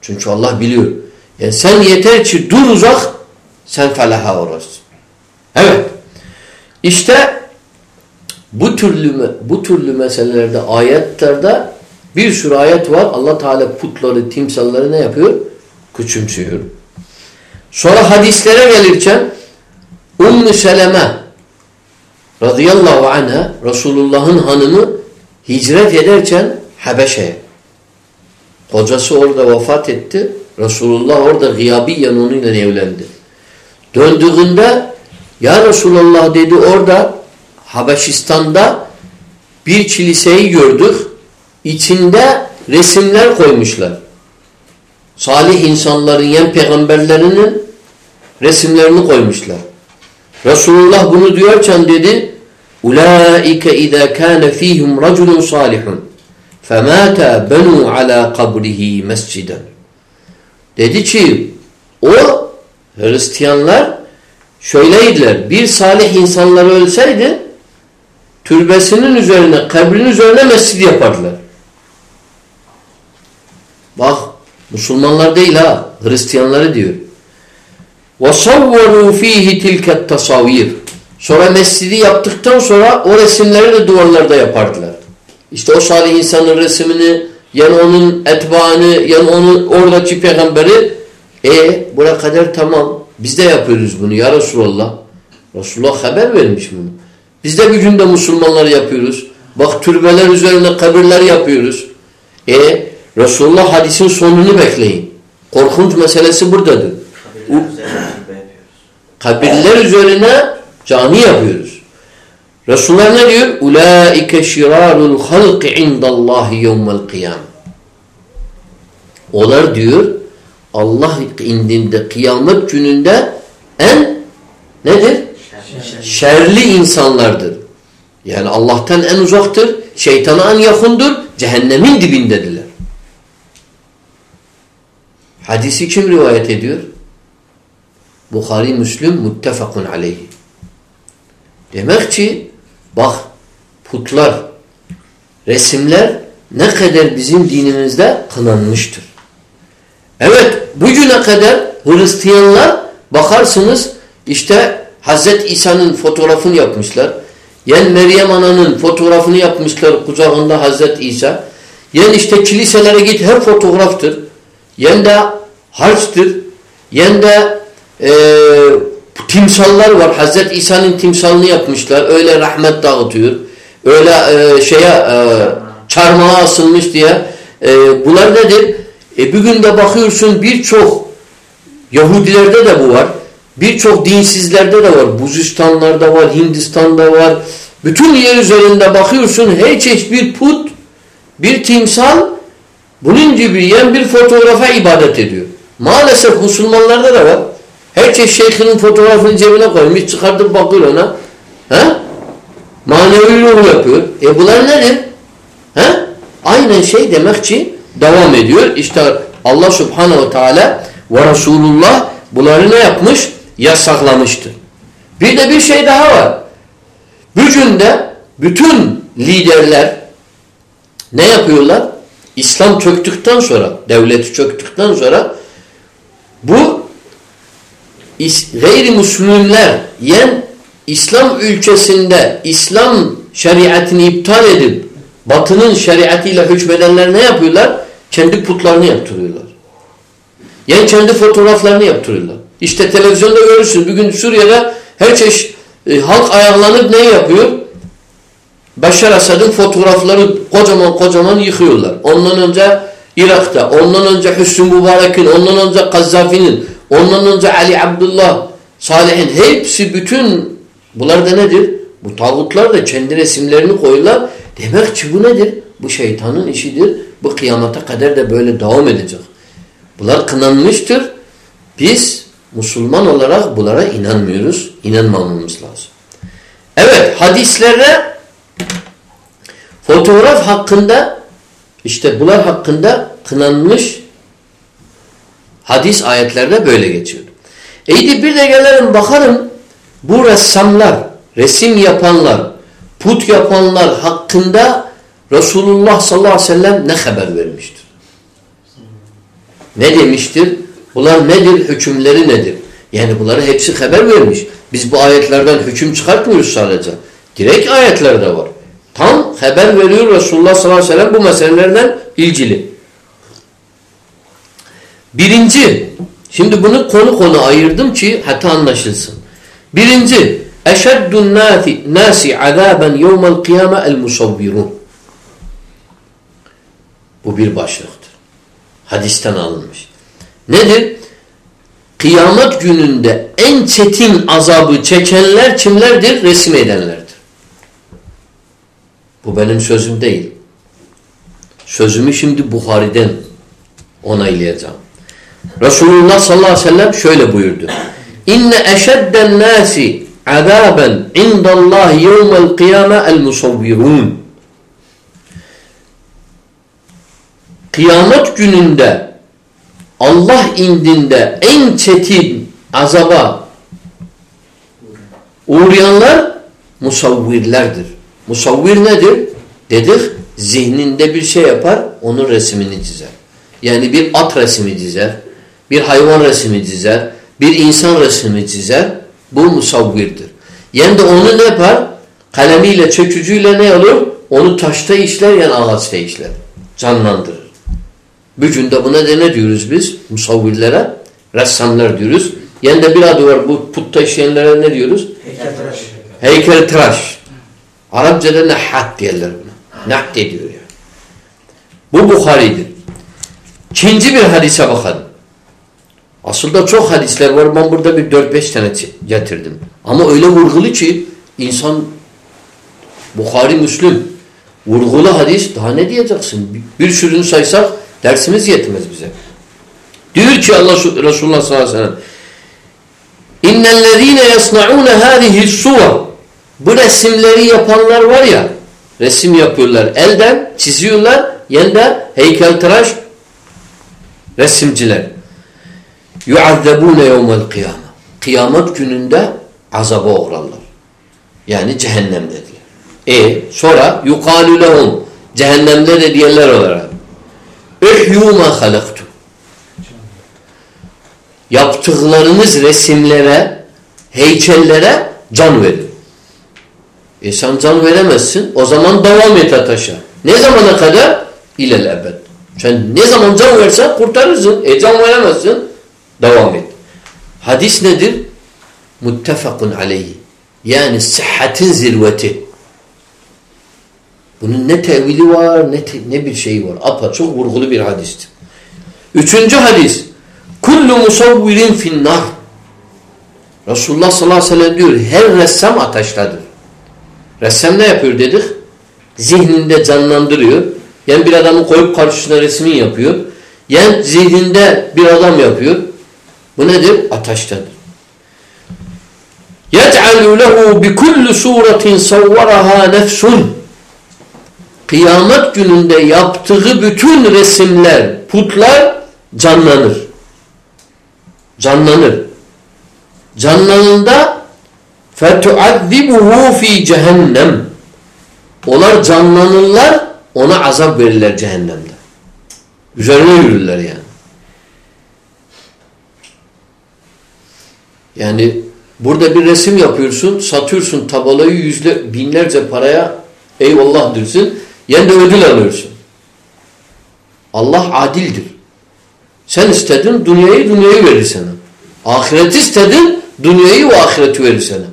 Çünkü Allah biliyor. Yani sen yeter ki dur uzak sen felaha uğrarsın. Evet. İşte bu türlü bu türlü meselelerde ayetlerde bir sürü ayet var. Allah Teala putları, timsalları ne yapıyor? Küçümsüyor. Sonra hadislere gelirken Ümmü Seleme radıyallahu anha Resulullah'ın hanımı hicret ederken Habeşe'ye. Kocası orada vefat etti. Resulullah orada gıyabiyen onunla evlendi. Döndüğünde ya Resulullah dedi orada Habeşistan'da bir kiliseyi gördük. İçinde resimler koymuşlar. Salih insanların, yen peygamberlerinin resimlerini koymuşlar. Resulullah bunu diyorken dedi Ulaike izâ kâne fîhum raculun salihun femâte benû alâ kabrihi mesciden. Dedi ki o Hristiyanlar şöyleydiler. Bir salih insanlar ölseydi türbesinin üzerine, kabrinin üzerine mescid yapardılar. Bak Müslümanlar değil ha. Hristiyanları diyor. وَصَوَّرُوا ف۪يهِ تِلْكَ التَّصَوِيرِ Sonra mescidi yaptıktan sonra o resimleri de duvarlarda yapardılar. İşte o salih insanın resmini, yani onun etbaını, yani onun oradaki peygamberi e buraya kadar tamam. Biz de yapıyoruz bunu ya Resulallah. Resulullah haber vermiş bunu. Biz de bir günde Müslümanlar yapıyoruz. Bak türbeler üzerine kabirler yapıyoruz. E Resulullah hadisin sonunu bekleyin. Korkunç meselesi buradadır. Kabirler yapıyoruz. Kabirler üzerine cami yapıyoruz. Resulullah ne diyor? Ulaike şirarul halqi indallahi yevmel kıyam. Onlar diyor Allah indinde kıyamet gününde en nedir? Şerli insanlardır. Yani Allah'tan en uzaktır, şeytana en yakındır, cehennemin dibindediler. Hadisi kim rivayet ediyor? Bukhari, Müslüm, muttefakun aleyhi. Demek ki bak putlar, resimler ne kadar bizim dinimizde kınanmıştır. Evet bugüne kadar Hristiyanlar bakarsınız işte Hazreti İsa'nın fotoğrafını yapmışlar. Yani Meryem Ana'nın fotoğrafını yapmışlar kucağında Hazreti İsa. Yani işte kiliselere git her fotoğraftır. Yani de harçtır. Yani de e, timsallar var. Hazreti İsa'nın timsalını yapmışlar. Öyle rahmet dağıtıyor. Öyle e, şeye e, çarmıha asılmış diye. E, bunlar nedir? E bugün de bakıyorsun birçok Yahudilerde de bu var. Birçok dinsizlerde de var. Buzistanlarda var, Hindistan'da var. Bütün yer üzerinde bakıyorsun her çeşit bir put, bir timsal bunun gibi yiyen bir fotoğrafa ibadet ediyor. Maalesef Müslümanlarda da var. Her çeşit şeyhinin fotoğrafını cebine koymuş, çıkartıp bakıyor ona. He? Manevi ruh yapıyor. E bunlar nedir? He? Aynen şey demek ki devam ediyor. İşte Allah Subhanahu Teala ve Resulullah bunları ne yapmış? Yasaklamıştır. Bir de bir şey daha var. Bugün de bütün liderler ne yapıyorlar? İslam çöktükten sonra, devleti çöktükten sonra bu gayrimüslimler yen İslam ülkesinde İslam şeriatını iptal edip batının şeriatıyla hükmedenler ne yapıyorlar? Kendi putlarını yaptırıyorlar. Yani kendi fotoğraflarını yaptırıyorlar. İşte televizyonda görürsün. Bugün Suriye'de her çeşit e, halk ayaklanıp ne yapıyor? Başar Asad'ın fotoğrafları kocaman kocaman yıkıyorlar. Ondan önce Irak'ta, ondan önce Hüsnü Mübarek'in, ondan önce Kazzafi'nin, ondan önce Ali Abdullah, Salih'in hepsi bütün bunlar da nedir? Bu tağutlar da kendi resimlerini koyuyorlar. Demek ki bu nedir? Bu şeytanın işidir. Bu kıyamata kadar da böyle devam edecek. Bunlar kınanmıştır. Biz Müslüman olarak bunlara inanmıyoruz. İnanmamamız lazım. Evet hadislerde fotoğraf hakkında işte bunlar hakkında kınanmış hadis ayetlerde böyle geçiyor. İyi bir de gelelim bakalım bu ressamlar, resim yapanlar, put yapanlar hakkında Resulullah sallallahu aleyhi ve sellem ne haber vermiştir? Ne demiştir? Bunlar nedir? Hükümleri nedir? Yani bunları hepsi haber vermiş. Biz bu ayetlerden hüküm çıkartmıyoruz sadece. Direkt ayetlerde var. Tam haber veriyor Resulullah sallallahu aleyhi ve sellem bu meselelerden ilgili. Birinci, şimdi bunu konu konu ayırdım ki hatta anlaşılsın. Birinci, eşeddun nasi azaben yevmel kıyame el. Bu bir başlıktır. Hadisten alınmış. Nedir? Kıyamet gününde en çetin azabı çekenler kimlerdir? Resim edenlerdir. Bu benim sözüm değil. Sözümü şimdi Bukhari'den onaylayacağım. Resulullah sallallahu aleyhi ve sellem şöyle buyurdu. İnne eşedden nasi azaben indallahi yevmel kıyame el musavvirun. Kıyamet gününde Allah indinde en çetin azaba uğrayanlar musavvirlerdir. Musavvir nedir? Dedik zihninde bir şey yapar, onun resmini çizer. Yani bir at resmi çizer, bir hayvan resmi çizer, bir insan resmi çizer. Bu musavvirdir. Yani de onu ne yapar? Kalemiyle, çökücüyle ne olur? Onu taşta işler yani ağaçta işler. Canlandırır. Bugün de buna ne diyoruz biz? Musavvirlere ressamlar diyoruz. Yani de bir adı var bu putta işleyenlere ne diyoruz? Heykeltıraş. Heykeltıraş. Arapçada nehat diyorlar buna. Naht ediyor yani. Bu Bukhari'dir. İkinci bir hadise bakalım. Aslında çok hadisler var. Ben burada bir 4-5 tane getirdim. Ama öyle vurgulu ki insan Bukhari, Müslüm vurgulu hadis daha ne diyeceksin? Bir sürünü saysak dersimiz yetmez bize. Diyor ki Allah Resulullah sallallahu aleyhi ve sellem İnnellezîne yasna'ûne hâzihi suvar Bu resimleri yapanlar var ya resim yapıyorlar. Elden çiziyorlar. Yanda heykeltıraş resimciler yuazzebune yevmel kıyame. Kıyamet gününde azaba uğrarlar. Yani cehennemdedir. E sonra yukalu lehum cehennemde de diyenler olarak ihyu ma halaktu yaptıklarınız resimlere heykellere can verin. E sen can veremezsin. O zaman devam et ataşa. Ne zamana kadar? İlel ebed. Sen ne zaman can versen kurtarırsın. E can veremezsin. Devam et. Hadis nedir? Muttefakun aleyhi. Yani sıhhatin zirveti. Bunun ne tevili var ne, te, ne bir şey var. Apa çok vurgulu bir hadistir. Üçüncü hadis. Kullu musavvirin finnar. Resulullah sallallahu aleyhi ve sellem diyor her ressam ateştedir. Ressam ne yapıyor dedik? Zihninde canlandırıyor. Yani bir adamı koyup karşısına resmin yapıyor. Yani zihninde bir adam yapıyor. Bu nedir? Ateştedir. يَجْعَلُ لَهُ بِكُلُّ سُورَةٍ صَوَّرَهَا نَفْسٌ Kıyamet gününde yaptığı bütün resimler, putlar canlanır. Canlanır. Canlanında فَتُعَذِّبُهُ ف۪ي cehennem. Onlar canlanırlar, ona azap verirler cehennemde. Üzerine yürürler yani. Yani burada bir resim yapıyorsun, satıyorsun tabelayı yüzle, binlerce paraya eyvallah diyorsun. Yani de ödül alıyorsun. Allah adildir. Sen istedin dünyayı dünyayı verir sana. Ahireti istedin dünyayı ve ahireti verir sana.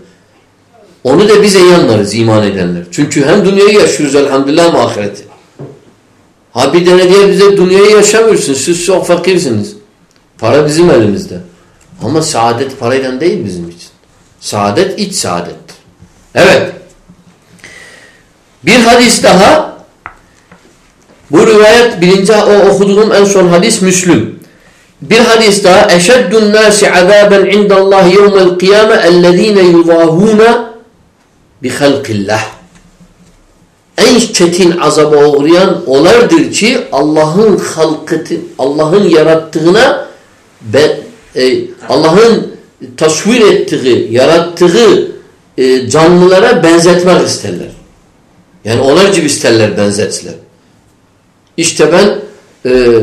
Onu da bize yanlarız iman edenler. Çünkü hem dünyayı yaşıyoruz elhamdülillah hem ahireti. Ha bir tane diye bize dünyayı yaşamıyorsunuz. Siz çok fakirsiniz. Para bizim elimizde. Ama saadet parayla değil bizim için. Saadet iç saadettir. Evet. Bir hadis daha bu rivayet birinci o okuduğum en son hadis Müslüm. Bir hadis daha eşeddun nasi azaben indallahi yevmel kıyame ellezine yuzahuna bi halqillah. En çetin azaba uğrayan olardır ki Allah'ın halkıtı Allah'ın yarattığına be, e, Allah'ın tasvir ettiği, yarattığı e, canlılara benzetmek isterler. Yani onlar gibi isterler benzetsinler. İşte ben e,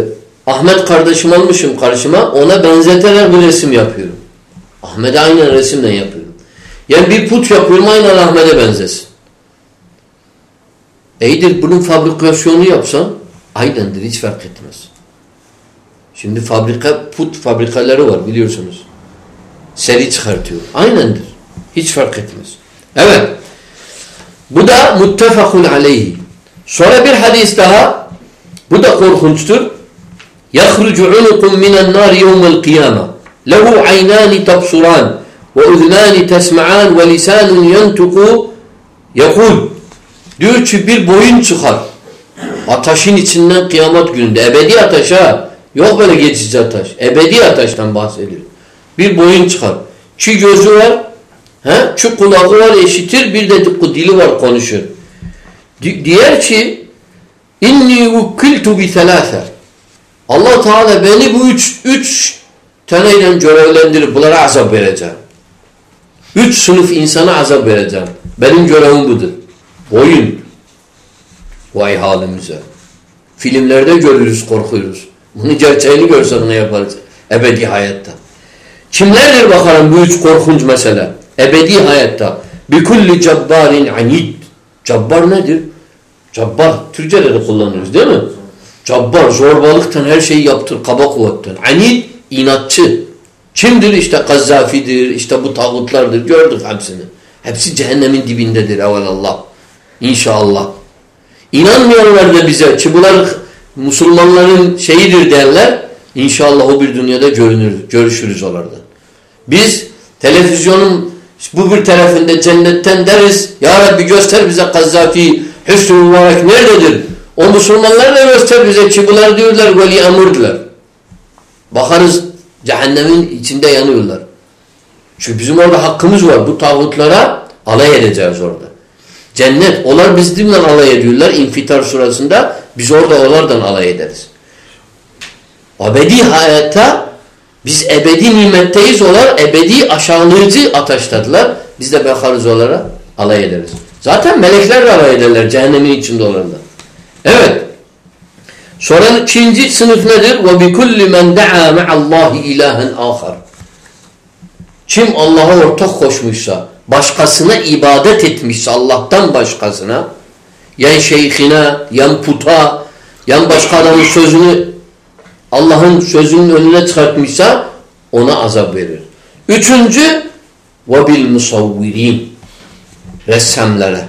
Ahmet kardeşim almışım karşıma ona benzeterek bir resim yapıyorum. Ahmet'e aynen resimle yapıyorum. Yani bir put yapıyorum aynen Ahmet'e benzesin. İyidir bunun fabrikasyonu yapsan aynendir hiç fark etmez. Şimdi fabrika put fabrikaları var biliyorsunuz. Seri çıkartıyor. Aynendir. Hiç fark etmez. Evet. Bu da muttefakun aleyhi. Sonra bir hadis daha bu da korkunçtur. يَخْرُجُ عُنُقٌ مِنَ النَّارِ يَوْمَ الْقِيَامَةِ لَهُ عَيْنَانِ تَبْصُرَانِ وَاُذْنَانِ تَسْمَعَانِ وَلِسَانٌ يَنْتُقُ يَقُولُ Diyor ki bir boyun çıkar. Ataşın içinden kıyamet gününde. Ebedi ateş ha. Yok böyle geçici ateş. Ebedi ateşten bahsediyor. Bir boyun çıkar. Çi gözü var. He? Çi kulağı var eşitir. Bir de dili var konuşur. Diğer ki inni vukkiltu bi thelâfe Allah Teala beni bu üç, üç taneyle görevlendirip bunlara azap vereceğim. Üç sınıf insana azap vereceğim. Benim görevim budur. Oyun. Vay halimize. Filmlerde görürüz, korkuyoruz. Bunu gerçeğini görsek ne yaparız? Ebedi hayatta. Kimlerdir bakalım bu üç korkunç mesele? Ebedi hayatta. Bikulli cabbarin anid. Cabbar nedir? Cabbar. Türkçe'de de kullanıyoruz değil mi? Cabbar. Zorbalıktan her şeyi yaptır. Kaba kuvvetten. Anid. inatçı. Kimdir? İşte Gazzafi'dir. işte bu tağutlardır. Gördük hepsini. Hepsi cehennemin dibindedir evvelallah. İnşallah. İnanmıyorlar da bize ki Müslümanların şeyidir derler. İnşallah o bir dünyada görünür, görüşürüz onlardan. Biz televizyonun bu bir tarafında cennetten deriz. Ya Rabbi göster bize Kazzafi, Hüsnü Mübarek nerededir? O Müslümanlar da göster bize ki bunlar diyorlar veli emurdular. Bakarız cehennemin içinde yanıyorlar. Çünkü bizim orada hakkımız var. Bu tağutlara alay edeceğiz orada. Cennet. Onlar bizimle alay ediyorlar. İnfitar surasında. Biz orada onlardan alay ederiz. Ebedi hayata biz ebedi nimetteyiz onlar ebedi aşağılayıcı ateştedirler. Biz de bakarız onlara alay ederiz. Zaten melekler de alay ederler cehennemin içinde olanlar. Evet. Sonra ikinci sınıf nedir? وَبِكُلِّ مَنْ دَعَى مَعَ اللّٰهِ اِلٰهًا آخَرٍ Kim Allah'a ortak koşmuşsa, başkasına ibadet etmişse Allah'tan başkasına yan şeyhine, yan puta, yan başka adamın sözünü Allah'ın sözünün önüne çıkartmışsa ona azap verir. Üçüncü ve bil musavvirin ressamlara.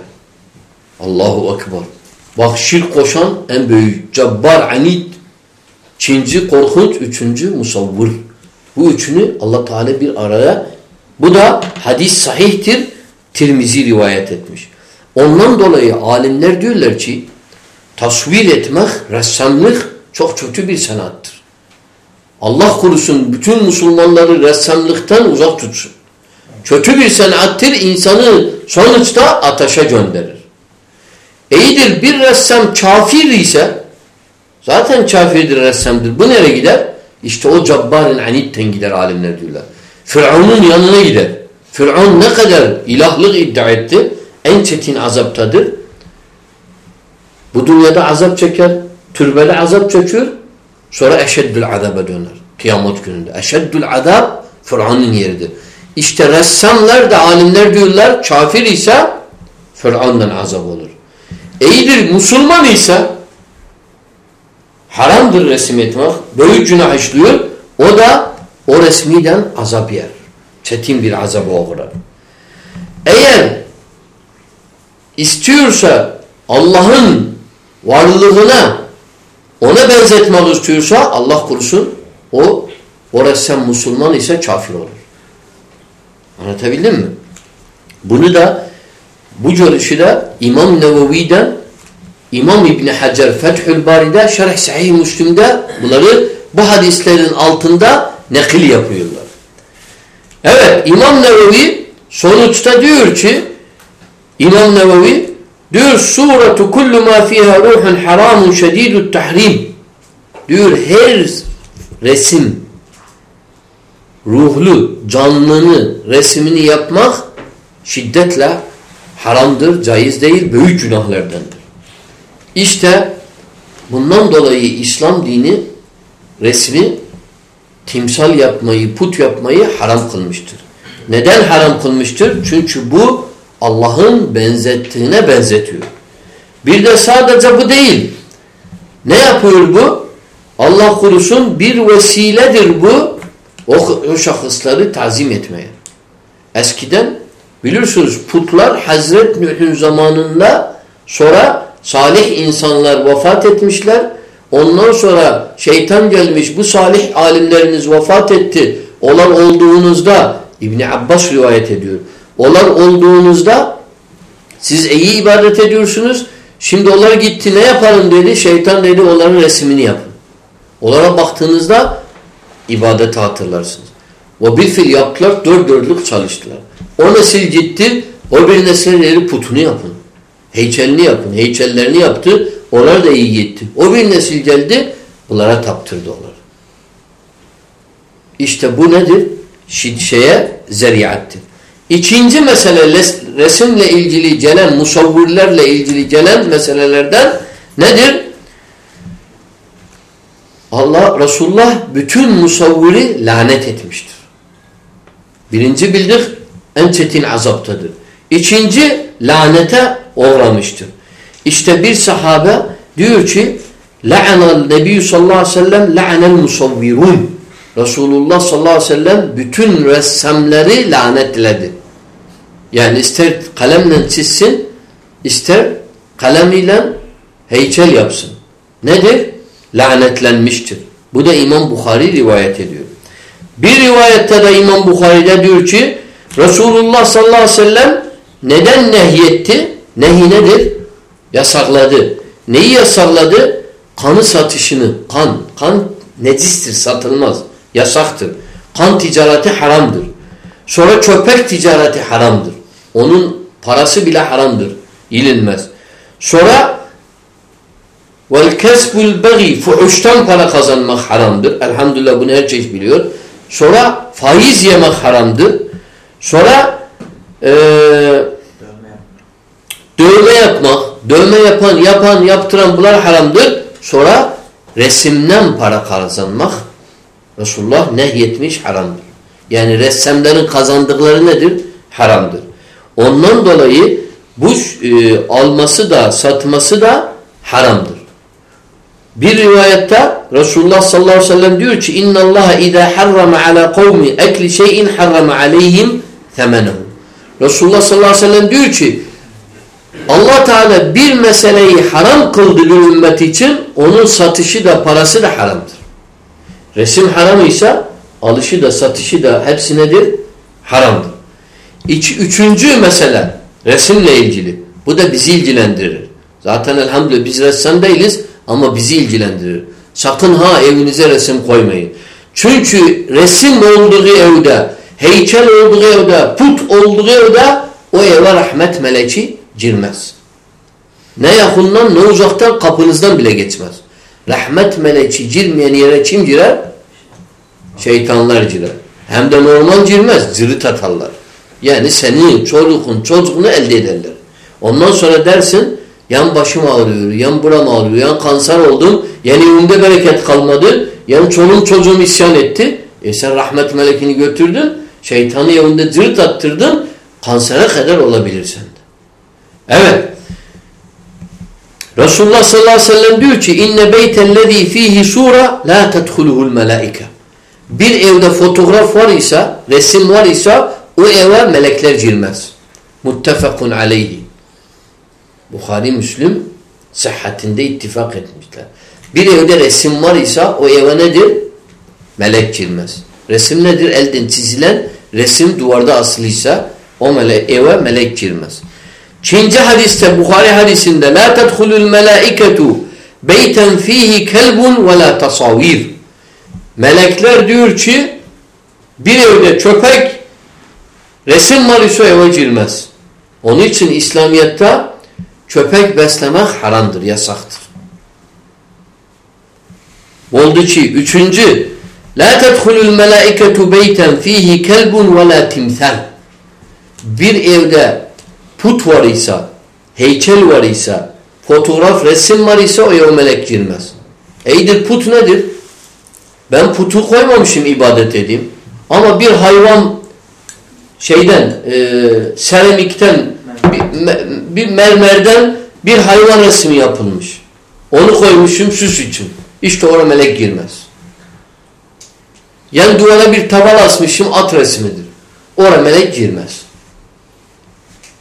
Allahu Ekber. Bak şirk koşan en büyük. Cabbar, anid. Çinci korkunç, üçüncü musavvir. Bu üçünü Allah Teala bir araya bu da hadis sahihtir. Tirmizi rivayet etmiş. Ondan dolayı alimler diyorlar ki tasvir etmek, ressamlık çok kötü bir sanattır. Allah korusun bütün Müslümanları ressamlıktan uzak tutsun. Kötü bir sanattır insanı sonuçta ateşe gönderir. İyidir bir ressam kafir ise zaten kafirdir ressamdır. Bu nereye gider? İşte o cabbarın anitten gider alimler diyorlar. Firavun'un yanına gider. Firavun ne kadar ilahlık iddia etti en çetin azaptadır. Bu dünyada azap çeker, türbede azap çekiyor, sonra eşeddül azaba döner. Kıyamet gününde. Eşeddül azab Firavun'un yeridir. İşte ressamlar da alimler diyorlar kafir ise Firavun'dan azap olur. İyidir Müslüman ise haramdır resim etmek. Büyük günah işliyor. O da o resmiden azap yer. Çetin bir azaba uğrar. Eğer istiyorsa Allah'ın varlığına ona benzetmek istiyorsa Allah kurusun o o ressam Müslüman ise kafir olur. Anlatabildim mi? Bunu da bu görüşü de İmam Nevevi'den İmam İbni Hacer Fethül Bari'de Şerh Sahih Müslim'de bunları bu hadislerin altında nakil yapıyorlar. Evet İmam Nevevi sonuçta diyor ki İmam Nevevi diyor suratu kullu ma fiha ruhun haramun şedidut tahrim diyor her resim ruhlu canlını resmini yapmak şiddetle haramdır, caiz değil, büyük günahlardandır. İşte bundan dolayı İslam dini resmi timsal yapmayı, put yapmayı haram kılmıştır. Neden haram kılmıştır? Çünkü bu Allah'ın benzettiğine benzetiyor. Bir de sadece bu değil. Ne yapıyor bu? Allah korusun bir vesiledir bu o, o şahısları tazim etmeye. Eskiden bilirsiniz putlar Hazret Nuh'un zamanında sonra salih insanlar vefat etmişler. Ondan sonra şeytan gelmiş bu salih alimleriniz vefat etti. Olan olduğunuzda İbni Abbas rivayet ediyor. Olan olduğunuzda siz iyi ibadet ediyorsunuz. Şimdi onlar gitti ne yapalım dedi. Şeytan dedi onların resmini yapın. Onlara baktığınızda ibadeti hatırlarsınız. O bir fil yaptılar, dört dörtlük çalıştılar. O nesil gitti, o bir nesilleri putunu yapın. Heykelini yapın. Heykellerini yaptı, onlar da iyi gitti. O bir nesil geldi, bunlara taptırdı onlar. İşte bu nedir? Şeye zeriattir. İkinci mesele resimle ilgili gelen, musavvirlerle ilgili gelen meselelerden nedir? Allah, Resulullah bütün musavviri lanet etmiştir. Birinci bildik en çetin azaptadır. İkinci lanete uğramıştır. İşte bir sahabe diyor ki La'anal Nebi sallallahu aleyhi ve sellem la'anel musavvirun. Resulullah sallallahu aleyhi ve sellem bütün ressamları lanetledi. Yani ister kalemle çizsin, ister kalemiyle heykel yapsın. Nedir? Lanetlenmiştir. Bu da İmam Bukhari rivayet ediyor. Bir rivayette de İmam Bukhari'de diyor ki Resulullah sallallahu aleyhi ve sellem neden nehyetti? Nehi nedir? Yasakladı. Neyi yasakladı? Kanı satışını. Kan. Kan necistir, satılmaz. Yasaktır. Kan ticareti haramdır. Sonra köpek ticareti haramdır. Onun parası bile haramdır. İlinmez. Sonra vel kesbul bagi fuhuştan para kazanmak haramdır. Elhamdülillah bunu herkes biliyor. Sonra faiz yemek haramdır. Sonra e, Dövme yapmak. Dövme yapan, yapan, yaptıran bunlar haramdır. Sonra resimden para kazanmak Resulullah nehyetmiş haramdır. Yani ressamların kazandıkları nedir? Haramdır. Ondan dolayı bu e, alması da satması da haramdır. Bir rivayette Resulullah sallallahu aleyhi ve sellem diyor ki inna Allah iza harrama ala kavmi ekli şeyin harrama aleyhim themenehu. Resulullah sallallahu aleyhi ve sellem diyor ki Allah Teala bir meseleyi haram kıldı bir ümmet için onun satışı da parası da haramdır. Resim haram ise alışı da satışı da hepsi nedir? Haramdır. İç, üçüncü mesele resimle ilgili. Bu da bizi ilgilendirir. Zaten elhamdülillah biz ressam değiliz ama bizi ilgilendirir. Sakın ha evinize resim koymayın. Çünkü resim olduğu evde, heykel olduğu evde, put olduğu evde o eve rahmet meleki girmez. Ne yakından ne uzaktan kapınızdan bile geçmez. Rahmet meleki girmeyen yere kim girer? Şeytanlar girer. Hem de normal girmez, zırıt atarlar. Yani senin çocuğun çocuğunu elde ederler. Ondan sonra dersin yan başım ağrıyor, yan buram ağrıyor, yan kanser oldum, yani evimde bereket kalmadı, yan çoluğum çocuğum isyan etti. E sen rahmet melekini götürdün, şeytanı evinde zırt attırdın, kansere kadar olabilir sende. Evet. Resulullah sallallahu aleyhi ve sellem diyor ki inne beytellezî fihi sura la tedhuluhul melaike. Bir evde fotoğraf var ise, resim var ise o eve melekler girmez. Muttefakun aleyhi. Bukhari Müslüm sıhhatinde ittifak etmişler. Bir evde resim var ise o eve nedir? Melek girmez. Resim nedir? Elden çizilen resim duvarda asılıysa o mele eve melek girmez. Çinci hadiste Bukhari hadisinde la tedhulul melaiketu beyten fihi kelbun ve la tasavir. Melekler diyor ki bir evde köpek resim var ise eve girmez. Onun için İslamiyet'te köpek beslemek haramdır, yasaktır. Oldu ki üçüncü La tedhulul melaiketu beyten fihi kelbun ve la timsal. Bir evde put var ise, heykel var ise, fotoğraf, resim var ise o melek girmez. Eydir put nedir? Ben putu koymamışım ibadet edeyim. Ama bir hayvan şeyden, e, seramikten, bir, me, bir mermerden bir hayvan resmi yapılmış. Onu koymuşum süs için. İşte oraya melek girmez. Yan duvara bir tabal asmışım at resmidir. Oraya melek girmez.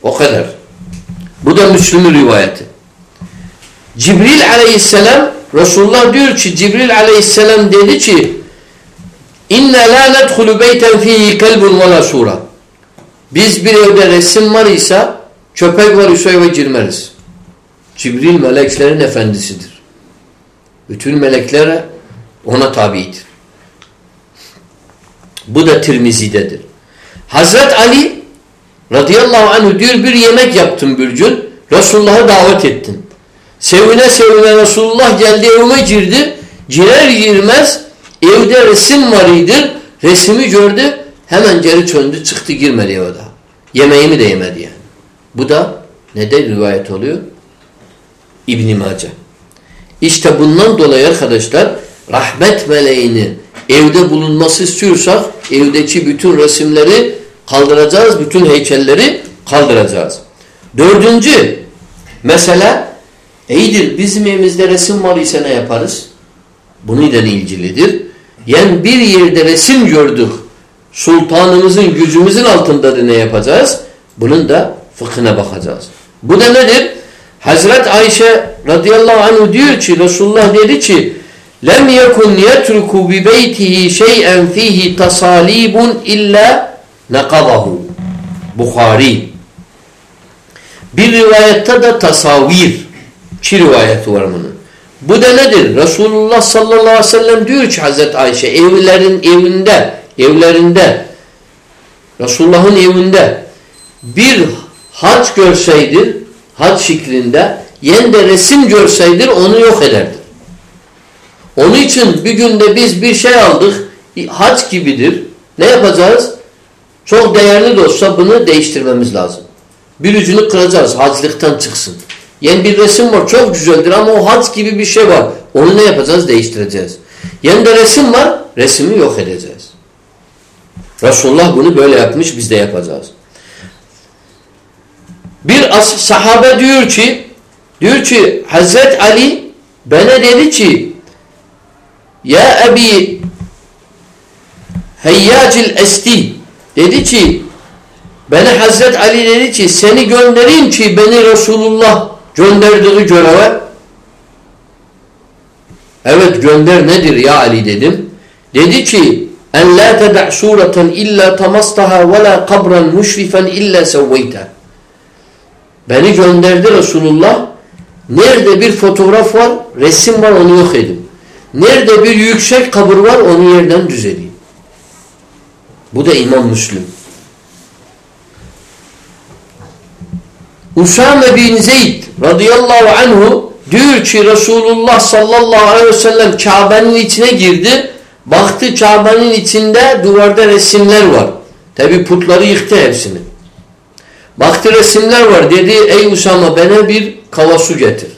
O kadar. Bu da Müslüm'ün rivayeti. Cibril aleyhisselam Resulullah diyor ki Cibril aleyhisselam dedi ki inne la nedhulu beyten fihi kelbun ve la sura biz bir evde resim var ise köpek var ise eve girmeriz. Cibril meleklerin efendisidir. Bütün melekler ona tabidir. Bu da Tirmizi'dedir. Hazret Ali radıyallahu anh diyor bir yemek yaptım bir gün. Resulullah'ı davet ettim. Sevine sevine Resulullah geldi evime girdi. Girer girmez evde resim var idir. Resmi gördü. Hemen geri çöndü çıktı girmedi eve daha. Yemeğimi de yemedi yani. Bu da neden rivayet oluyor? İbn-i Mace. İşte bundan dolayı arkadaşlar rahmet meleğini evde bulunması istiyorsak evdeki bütün resimleri kaldıracağız. Bütün heykelleri kaldıracağız. Dördüncü mesela iyidir bizim evimizde resim var ise ne yaparız? Bununla ilgilidir. Yani bir yerde resim gördük. Sultanımızın gücümüzün altındadır ne yapacağız? Bunun da fıkhına bakacağız. Bu da nedir? Hazret Ayşe radıyallahu anh diyor ki Resulullah dedi ki lem yekun yetruku bi beytihi şey'en fihi tasalibun illa nakadahu. Bukhari. Bir rivayette de tasavir. İki rivayeti var bunun. Bu da nedir? Resulullah sallallahu aleyhi ve sellem diyor ki Hazreti Ayşe evlerin evinde evlerinde Resulullah'ın evinde bir haç görseydir haç şeklinde yenide resim görseydir onu yok ederdi. Onun için bir günde biz bir şey aldık haç gibidir. Ne yapacağız? Çok değerli de olsa bunu değiştirmemiz lazım. Bir ucunu kıracağız haclıktan çıksın. Yani bir resim var çok güzeldir ama o hac gibi bir şey var. Onu ne yapacağız? Değiştireceğiz. Yani de resim var resmi yok edeceğiz. Resulullah bunu böyle yapmış biz de yapacağız. Bir sahabe diyor ki diyor ki Hazret Ali bana dedi ki ya Ebi Heyyacil Esti dedi ki bana Hazret Ali dedi ki seni göndereyim ki beni Resulullah gönderdiği göreve evet gönder nedir ya Ali dedim. Dedi ki en la ted'a sureten illa tamastaha ve la kabran müşrifen illa sevveyte. Beni gönderdi Resulullah. Nerede bir fotoğraf var, resim var onu yok edin. Nerede bir yüksek kabur var onu yerden düzeleyim. Bu da İmam Müslüm. Usame bin Zeyd radıyallahu anhu diyor ki Resulullah sallallahu aleyhi ve sellem Kabe'nin içine girdi. Baktı Kabe'nin içinde duvarda resimler var. Tabi putları yıktı hepsini. Baktı resimler var. Dedi ey Usama bana bir kava su getir.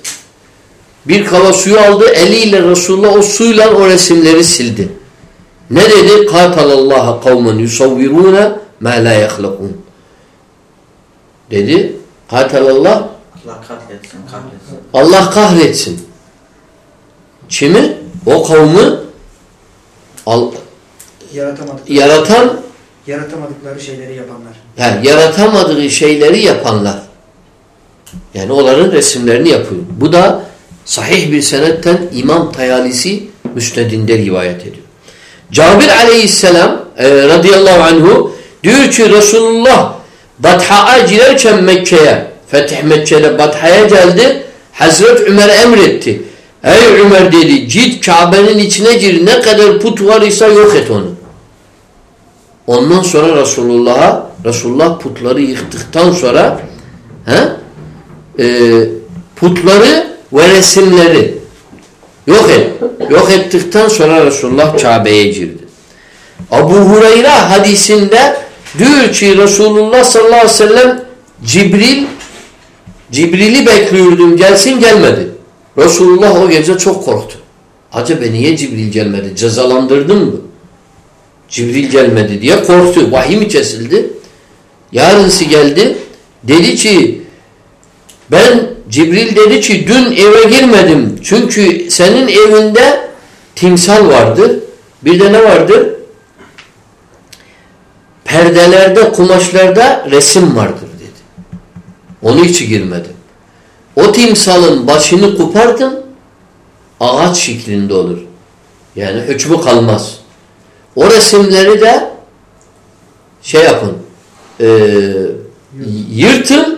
Bir kava suyu aldı. Eliyle Resulullah o suyla o resimleri sildi. Ne dedi? Katalallaha kavmen yusavviruna ma la yahlakun. Dedi. Katalallah Allah kahretsin, kahretsin. Allah kahretsin. Kimi? O kavmi al, Yaratamadık, yaratan yaratamadıkları şeyleri yapanlar. yani yaratamadığı şeyleri yapanlar. Yani onların resimlerini yapıyor. Bu da sahih bir senetten İmam Tayalisi müsnedinde rivayet ediyor. Cabir aleyhisselam e, radıyallahu anhu diyor ki Resulullah Batha'ya girerken Mekke'ye Fetih Mekke'de Batha'ya geldi. Hazret Ömer emretti. Ey Ömer dedi git Kabe'nin içine gir ne kadar put var ise yok et onu. Ondan sonra Resulullah'a Resulullah putları yıktıktan sonra he, e, putları ve resimleri yok et. Yok ettikten sonra Resulullah Kabe'ye girdi. Abu Hureyre hadisinde diyor ki Resulullah sallallahu aleyhi ve sellem Cibril Cibril'i bekliyordum gelsin gelmedi. Resulullah o gece çok korktu. Acaba niye Cibril gelmedi? Cezalandırdın mı? Cibril gelmedi diye korktu. Vahiy mi kesildi? Yarınsı geldi. Dedi ki ben Cibril dedi ki dün eve girmedim. Çünkü senin evinde timsal vardır. Bir de ne vardır? Perdelerde, kumaşlarda resim vardır dedi. Onun için girmedim. O timsalın başını kopardın, ağaç şeklinde olur. Yani hükmü kalmaz. O resimleri de şey yapın, e, yırtın,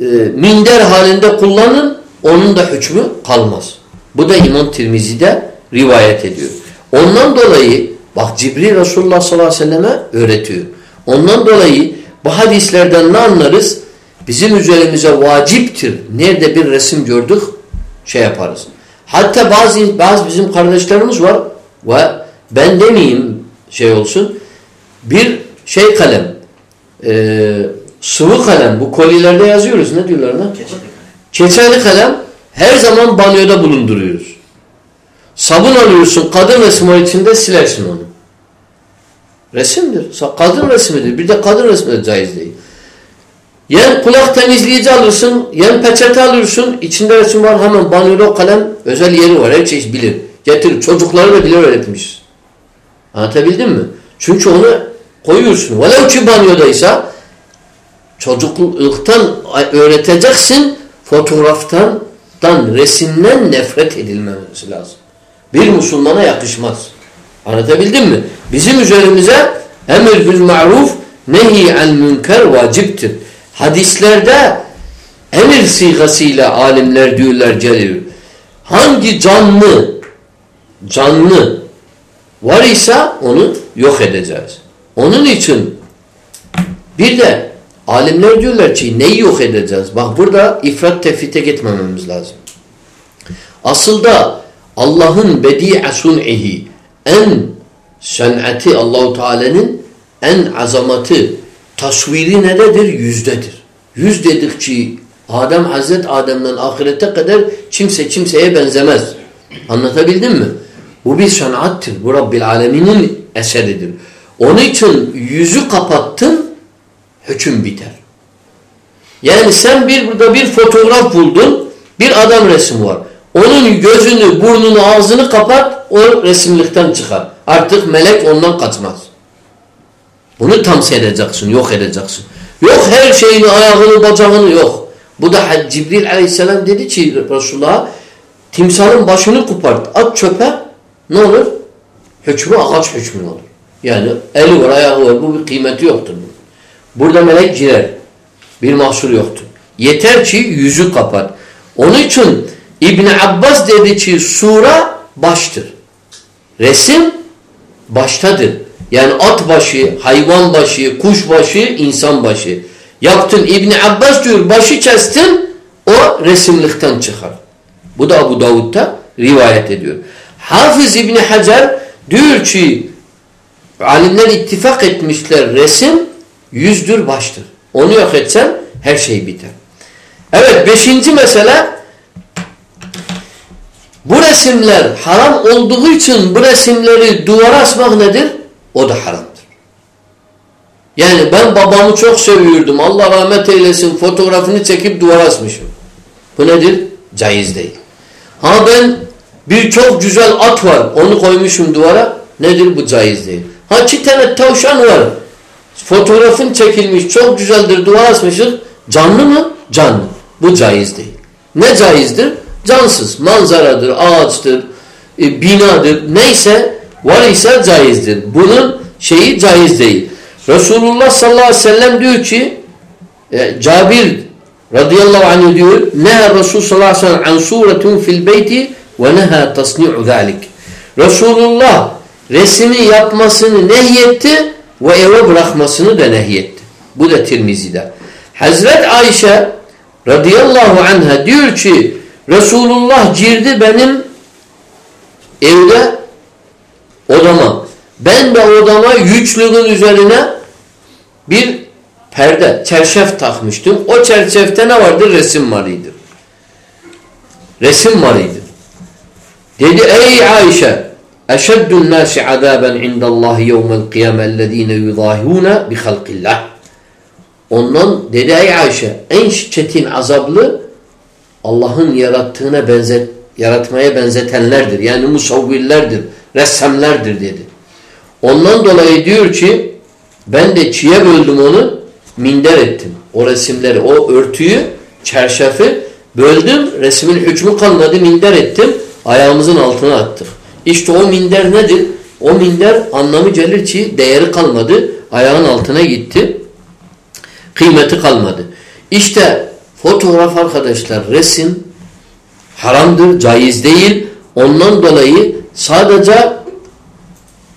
e, minder halinde kullanın, onun da hükmü kalmaz. Bu da İmam Tirmizi'de rivayet ediyor. Ondan dolayı bak Cibril Resulullah sallallahu aleyhi ve selleme öğretiyor. Ondan dolayı bu hadislerden ne anlarız? Bizim üzerimize vaciptir. Nerede bir resim gördük şey yaparız. Hatta bazı bazı bizim kardeşlerimiz var ve ben demeyeyim şey olsun bir şey kalem e, sıvı kalem bu kolilerde yazıyoruz ne diyorlar lan? Keçeli kalem. Her zaman banyoda bulunduruyoruz. Sabun alıyorsun kadın resmi içinde silersin onu. Resimdir. Kadın resmidir. Bir de kadın resmi de caiz değil. Yen kulak temizleyici alırsın, yen peçete alırsın, içinde resim var hemen banyoda kalem özel yeri var. Her şey bilir. Getir. Çocukları da bilir öğretmiş. Anlatabildim mi? Çünkü onu koyuyorsun. Velev ki banyodaysa çocukluktan öğreteceksin fotoğraftan resimden nefret edilmemesi lazım. Bir Müslümana yakışmaz. Anlatabildim mi? Bizim üzerimize emir bil ma'ruf nehi an münker vaciptir. Hadislerde emir sigasıyla alimler diyorlar geliyor. Hangi canlı canlı var ise onu yok edeceğiz. Onun için bir de alimler diyorlar ki neyi yok edeceğiz? Bak burada ifrat tefrite gitmememiz lazım. Aslında Allah'ın bedi'e sun'ihi en sen'ati Allahu Teala'nın en azamatı tasviri neredir? Yüzdedir. Yüz dedikçe Adem Hazret Adem'den ahirete kadar kimse kimseye benzemez. Anlatabildim mi? Bu bir sanattır. Bu Rabbil Alemin'in eseridir. Onun için yüzü kapattın hüküm biter. Yani sen bir burada bir fotoğraf buldun, bir adam resmi var. Onun gözünü, burnunu, ağzını kapat, o resimlikten çıkar. Artık melek ondan kaçmaz. Bunu tamsil edeceksin, yok edeceksin. Yok her şeyini, ayağını, bacağını yok. Bu da Cibril aleyhisselam dedi ki Resulullah'a timsalın başını kopart, at çöpe ne olur? Hükmü ağaç hükmü olur. Yani eli var, ayağı var. Bu bir kıymeti yoktur. Burada melek girer. Bir mahsur yoktur. Yeter ki yüzü kapat. Onun için İbn Abbas dedi ki sura baştır. Resim baştadır. Yani at başı, hayvan başı, kuş başı, insan başı. Yaptın İbn Abbas diyor başı kestin o resimlikten çıkar. Bu da Abu Davud'da rivayet ediyor. Hafız İbn Hacer diyor ki alimler ittifak etmişler resim yüzdür baştır. Onu yok etsen her şey biter. Evet beşinci mesele bu resimler haram olduğu için bu resimleri duvara asmak nedir? O da haramdır. Yani ben babamı çok seviyordum. Allah rahmet eylesin fotoğrafını çekip duvara asmışım. Bu nedir? Caiz değil. Ha ben bir çok güzel at var. Onu koymuşum duvara. Nedir? Bu caiz değil. Ha iki tavşan var. Fotoğrafın çekilmiş. Çok güzeldir. Duvara asmışız. Canlı mı? Canlı. Bu caiz değil. Ne caizdir? Cansız. Manzaradır, ağaçtır, e, binadır. Neyse var ise caizdir. Bunun şeyi caiz değil. Resulullah sallallahu aleyhi ve sellem diyor ki e, Cabir radıyallahu anh diyor Neha Resul sallallahu aleyhi ve sellem an suretun fil beyti ve neha tasni'u zalik. Resulullah resmi yapmasını nehyetti ve eve bırakmasını da nehyetti. Bu da Tirmizi'de. Hazret Ayşe radıyallahu anha diyor ki Resulullah girdi benim evde odama. Ben de odama yüçlüğün üzerine bir perde, çerşef takmıştım. O çerçevte ne vardı? Resim varıydı. Resim varıydı. Dedi ey Ayşe eşeddün nâsi azâben indallâhi yevmel kıyâme ellezîne yudâhûne bi halqillah. Ondan dedi ey Ayşe en çetin azablı Allah'ın yarattığına benzet yaratmaya benzetenlerdir. Yani musavvirlerdir, ressamlerdir dedi. Ondan dolayı diyor ki ben de çiğe böldüm onu minder ettim. O resimleri, o örtüyü, çerşefi böldüm. Resmin hükmü kalmadı minder ettim. Ayağımızın altına attık. İşte o minder nedir? O minder anlamı gelir ki değeri kalmadı. Ayağın altına gitti. Kıymeti kalmadı. İşte fotoğraf arkadaşlar resim haramdır, caiz değil. Ondan dolayı sadece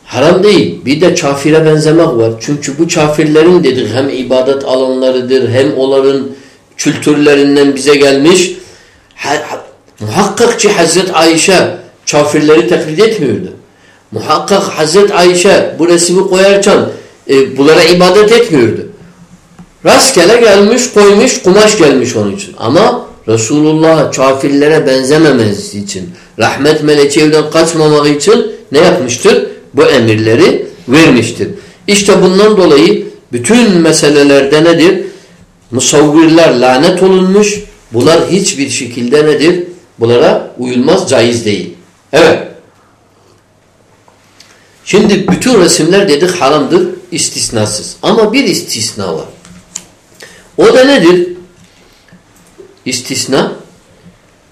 haram değil. Bir de kafire benzemek var. Çünkü bu kafirlerin dedik hem ibadet alanlarıdır hem onların kültürlerinden bize gelmiş. Ha, ha, muhakkak ki Hazreti Ayşe kafirleri taklit etmiyordu. Muhakkak Hazreti Ayşe bu resmi koyarken e, bunlara ibadet etmiyordu. Rastgele gelmiş koymuş kumaş gelmiş onun için. Ama Resulullah kafirlere benzememesi için rahmet meleki evden kaçmamak için ne yapmıştır? Bu emirleri vermiştir. İşte bundan dolayı bütün meselelerde nedir? Musavvirler lanet olunmuş. Bunlar hiçbir şekilde nedir? Bunlara uyulmaz, caiz değil. Evet. Şimdi bütün resimler dedik haramdır, istisnasız. Ama bir istisna var. O da nedir? İstisna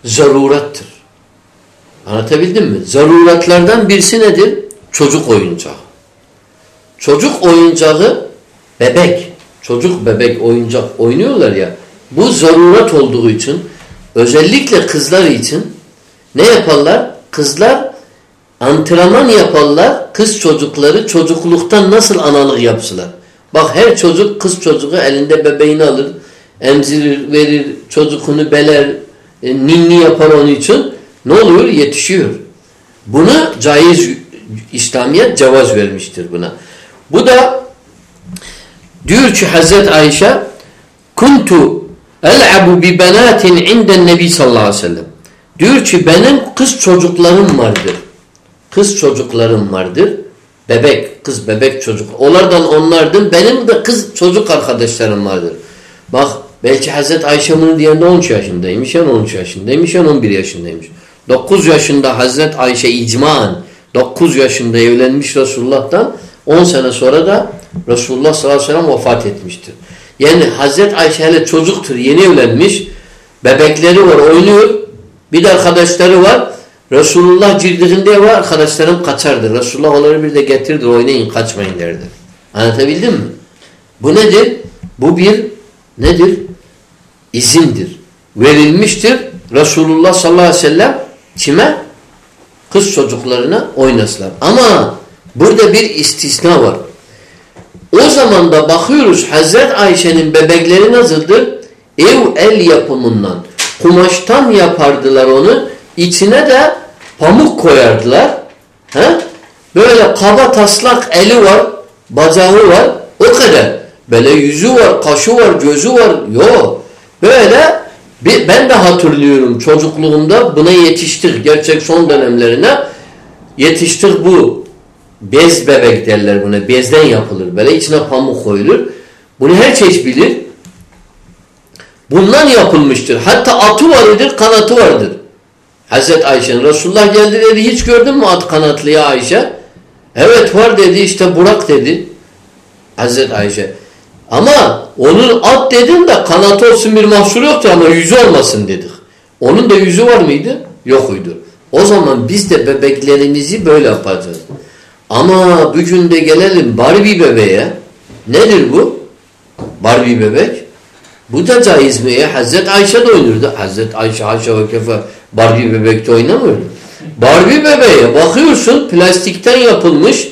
zarurattır. Anlatabildim mi? Zaruratlardan birisi nedir? Çocuk oyuncağı. Çocuk oyuncağı bebek. Çocuk bebek oyuncak oynuyorlar ya. Bu zarurat olduğu için özellikle kızlar için ne yaparlar? Kızlar antrenman yaparlar. Kız çocukları çocukluktan nasıl analık yapsılar. Bak her çocuk kız çocuğu elinde bebeğini alır. Emzirir, verir, çocuğunu beler, e, ninni yapar onun için. Ne oluyor? Yetişiyor. Bunu caiz İslamiyet cevaz vermiştir buna. Bu da diyor ki Hazret Ayşe kuntu el'abu bi benatin inden nebi sallallahu aleyhi ve sellem. Diyor ki benim kız çocuklarım vardır. Kız çocuklarım vardır. Bebek, kız bebek çocuk. Onlardan onlardım. Benim de kız çocuk arkadaşlarım vardır. Bak belki Hazret Ayşe bunu diyende 13 yaşındaymış, yani 13 yaşındaymış, yani 11 yaşındaymış. 9 yaşında Hazret Ayşe icmaen 9 yaşında evlenmiş Resulullah'tan 10 sene sonra da Resulullah sallallahu aleyhi ve sellem vefat etmiştir. Yani Hazret Ayşe hele çocuktur, yeni evlenmiş. Bebekleri var, oynuyor. Bir de arkadaşları var. Resulullah cirdiğinde var, arkadaşlarım kaçardır. Resulullah onları bir de getirdir, oynayın, kaçmayın derdi. Anlatabildim mi? Bu nedir? Bu bir nedir? İzindir. Verilmiştir. Resulullah sallallahu aleyhi ve sellem kime? Kız çocuklarına oynaslar. Ama burada bir istisna var. O zaman da bakıyoruz Hazret Ayşe'nin bebekleri nasıldır? Ev el yapımından, kumaştan yapardılar onu. İçine de pamuk koyardılar. He? Böyle kaba taslak eli var, bacağı var. O kadar. Böyle yüzü var, kaşı var, gözü var. Yok. Böyle ben de hatırlıyorum çocukluğumda buna yetiştik. Gerçek son dönemlerine yetiştik bu. Bez bebek derler buna. Bezden yapılır. Böyle içine pamuk koyulur. Bunu her çeşit bilir. Bundan yapılmıştır. Hatta atı vardır, kanatı vardır. Hazreti Ayşe'nin Resulullah geldi dedi hiç gördün mü at kanatlıya Ayşe? Evet var dedi işte Burak dedi. Hazreti Ayşe. Ama onun at dedin de kanatı olsun bir mahsur yoktu ama yüzü olmasın dedik. Onun da yüzü var mıydı? Yokuydu. O zaman biz de bebeklerimizi böyle yapacağız. Ama bugün de gelelim Barbie bebeğe. Nedir bu? Barbie bebek. Bu da caiz mi? Hazreti Ayşe de oynurdu. Hazreti Ayşe haşa ve kefe Barbie bebekte oynamıyordu. Barbie bebeğe bakıyorsun plastikten yapılmış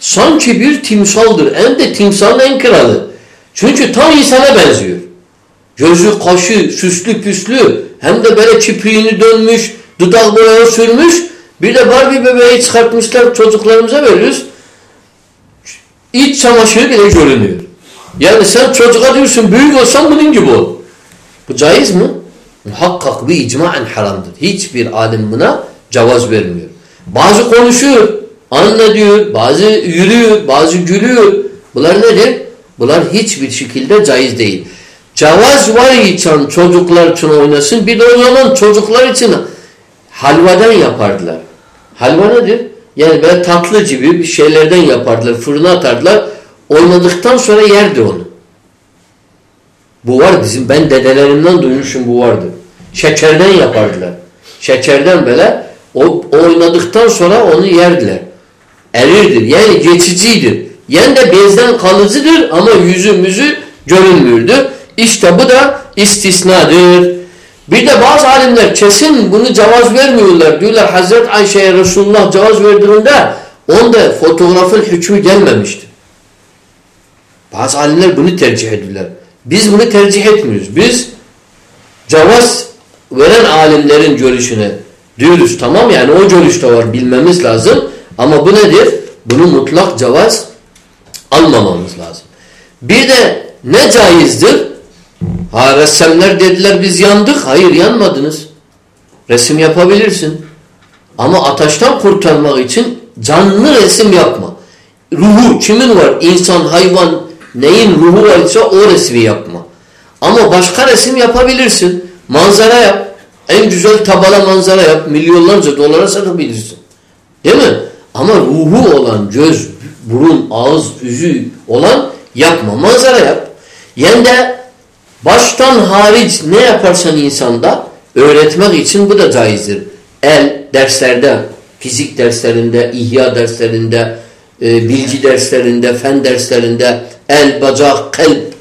sanki bir timsaldır. Hem de timsalın en kralı. Çünkü tam insana benziyor. Gözü, kaşı, süslü püslü hem de böyle çipiğini dönmüş, dudak boyağı sürmüş. Bir de Barbie bebeği çıkartmışlar çocuklarımıza veriyoruz. İç çamaşırı bile görünüyor. Yani sen çocuğa diyorsun büyük olsan bunun gibi ol. Bu caiz mi? Muhakkak bir icmaen haramdır. Hiçbir alim buna cevaz vermiyor. Bazı konuşuyor, anla diyor, bazı yürüyor, bazı gülüyor. Bunlar nedir? Bunlar hiçbir şekilde caiz değil. Cevaz var için çocuklar için oynasın. Bir de o zaman çocuklar için halvadan yapardılar. Halva nedir? Yani böyle tatlı gibi bir şeylerden yapardılar. Fırına atardılar. Oynadıktan sonra yerdi onu. Bu var bizim. Ben dedelerimden duymuşum bu vardı. Şekerden yapardılar. Şekerden böyle o, oynadıktan sonra onu yerdiler. Erirdir. Yani geçicidir. Yani de bezden kalıcıdır ama yüzü müzü görünmüyordu. İşte bu da istisnadır. Bir de bazı alimler kesin bunu cevaz vermiyorlar. Diyorlar Hazreti Ayşe'ye Resulullah cevaz verdiğinde onda fotoğrafın hükmü gelmemişti. Bazı alimler bunu tercih ediyorlar. Biz bunu tercih etmiyoruz. Biz cevaz veren alimlerin görüşüne diyoruz. Tamam yani o görüşte var bilmemiz lazım. Ama bu nedir? Bunu mutlak cevaz almamamız lazım. Bir de ne caizdir? Ha ressamlar dediler biz yandık. Hayır yanmadınız. Resim yapabilirsin. Ama ateşten kurtarmak için canlı resim yapma. Ruhu kimin var? İnsan, hayvan, neyin ruhu varsa o resmi yapma. Ama başka resim yapabilirsin. Manzara yap. En güzel tabala manzara yap. Milyonlarca dolara satabilirsin. Değil mi? Ama ruhu olan göz, burun, ağız, yüzü olan yapma. Manzara yap. Yani de baştan hariç ne yaparsan insanda öğretmek için bu da caizdir. El derslerde, fizik derslerinde, ihya derslerinde, e, bilgi derslerinde, fen derslerinde el, bacak, kalp,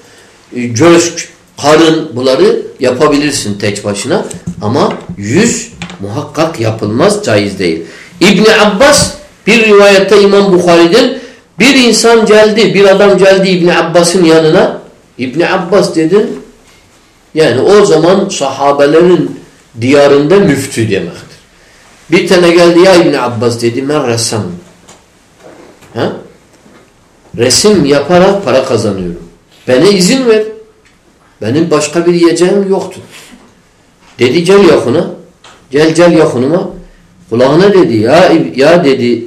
e, göz, karın bunları yapabilirsin tek başına. Ama yüz muhakkak yapılmaz, caiz değil. İbni Abbas bir rivayette İmam Bukhari'den bir insan geldi, bir adam geldi İbni Abbas'ın yanına. İbni Abbas dedin, yani o zaman sahabelerin diyarında müftü demektir. Bir tane geldi ya İbni Abbas dedi ben ressamım. Ha? Resim yaparak para kazanıyorum. Bana izin ver. Benim başka bir yiyeceğim yoktu. Dedi gel yakına. Gel gel yakınıma. Kulağına dedi ya ya dedi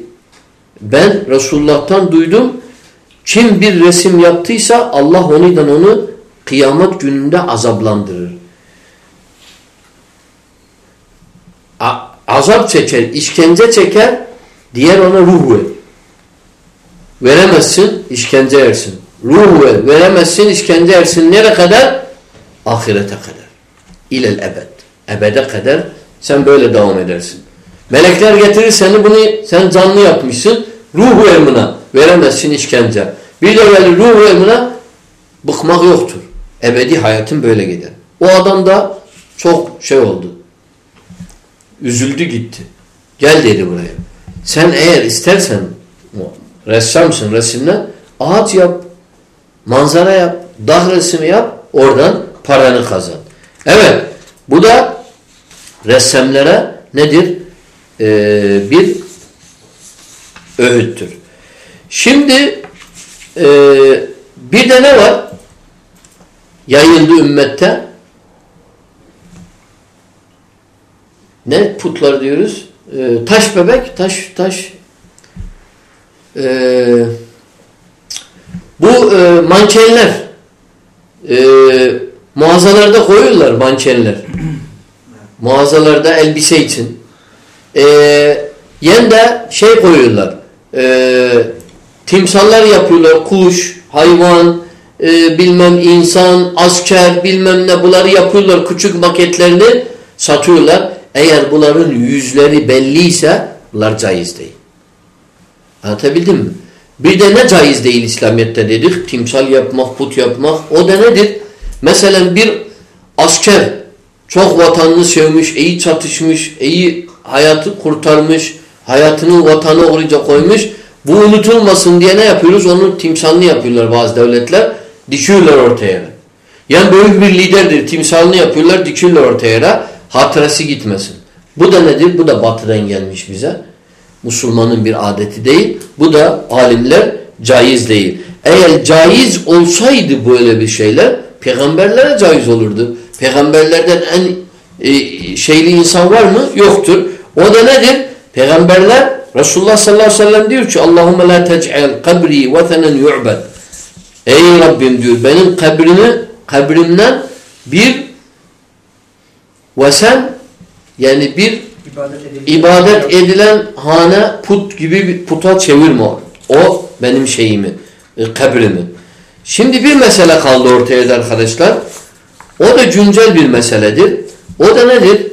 ben Resulullah'tan duydum kim bir resim yaptıysa Allah onundan onu kıyamet gününde azaplandırır. A azap çeker, işkence çeker, diğer ona ruh ver. Veremezsin, işkence yersin. Ruh ver, veremezsin, işkence yersin. Nereye kadar? Ahirete kadar. İlel ebed. Ebede kadar sen böyle devam edersin. Melekler getirir seni bunu sen canlı yapmışsın. Ruh ver buna. Veremezsin işkence. Bir de gelir ruh ver buna bıkmak yoktur. Ebedi hayatın böyle gider. O adam da çok şey oldu. Üzüldü gitti. Gel dedi buraya. Sen eğer istersen ressamsın resimle ağaç yap, manzara yap, dağ resmi yap, oradan paranı kazan. Evet, bu da ressamlara nedir? Ee, bir öğüttür. Şimdi e, bir de ne var? Yayıldı ümmette. Ne putlar diyoruz? Ee, taş bebek, taş taş e, bu e, mankenler e, mağazalarda koyuyorlar mankenler. Mağazalarda elbise için. E, yen de şey koyuyorlar. E, timsallar yapıyorlar. Kuş, hayvan, e, bilmem insan, asker, bilmem ne bunları yapıyorlar. Küçük maketlerini satıyorlar. Eğer bunların yüzleri belliyse bunlar caiz değil. Anlatabildim mi? Bir de ne caiz değil İslamiyet'te dedik? Timsal yapmak, put yapmak. O da nedir? Mesela bir asker çok vatanını sevmiş, iyi çatışmış, iyi hayatı kurtarmış, hayatını vatanı oraya koymuş. Bu unutulmasın diye ne yapıyoruz? Onun timsalını yapıyorlar bazı devletler. Dikiyorlar ortaya. Yani büyük bir liderdir. Timsalını yapıyorlar, dikiyorlar ortaya. Hatırası gitmesin. Bu da nedir? Bu da batıdan gelmiş bize. Müslümanın bir adeti değil. Bu da alimler caiz değil. Eğer caiz olsaydı böyle bir şeyler peygamberlere caiz olurdu. Peygamberlerden en e, şeyli insan var mı? Yoktur. O da nedir? Peygamberler Resulullah sallallahu aleyhi ve sellem diyor ki Allahümme la tec'al kabri vatenen yu'bed. Ey Rabbim diyor benim kabrimi kabrimden bir vesen yani bir İbadet edilen. ibadet edilen hane put gibi bir puta çevirme. O benim şeyimi, e, kabrimi. Şimdi bir mesele kaldı ortaya arkadaşlar. O da güncel bir meseledir. O da nedir?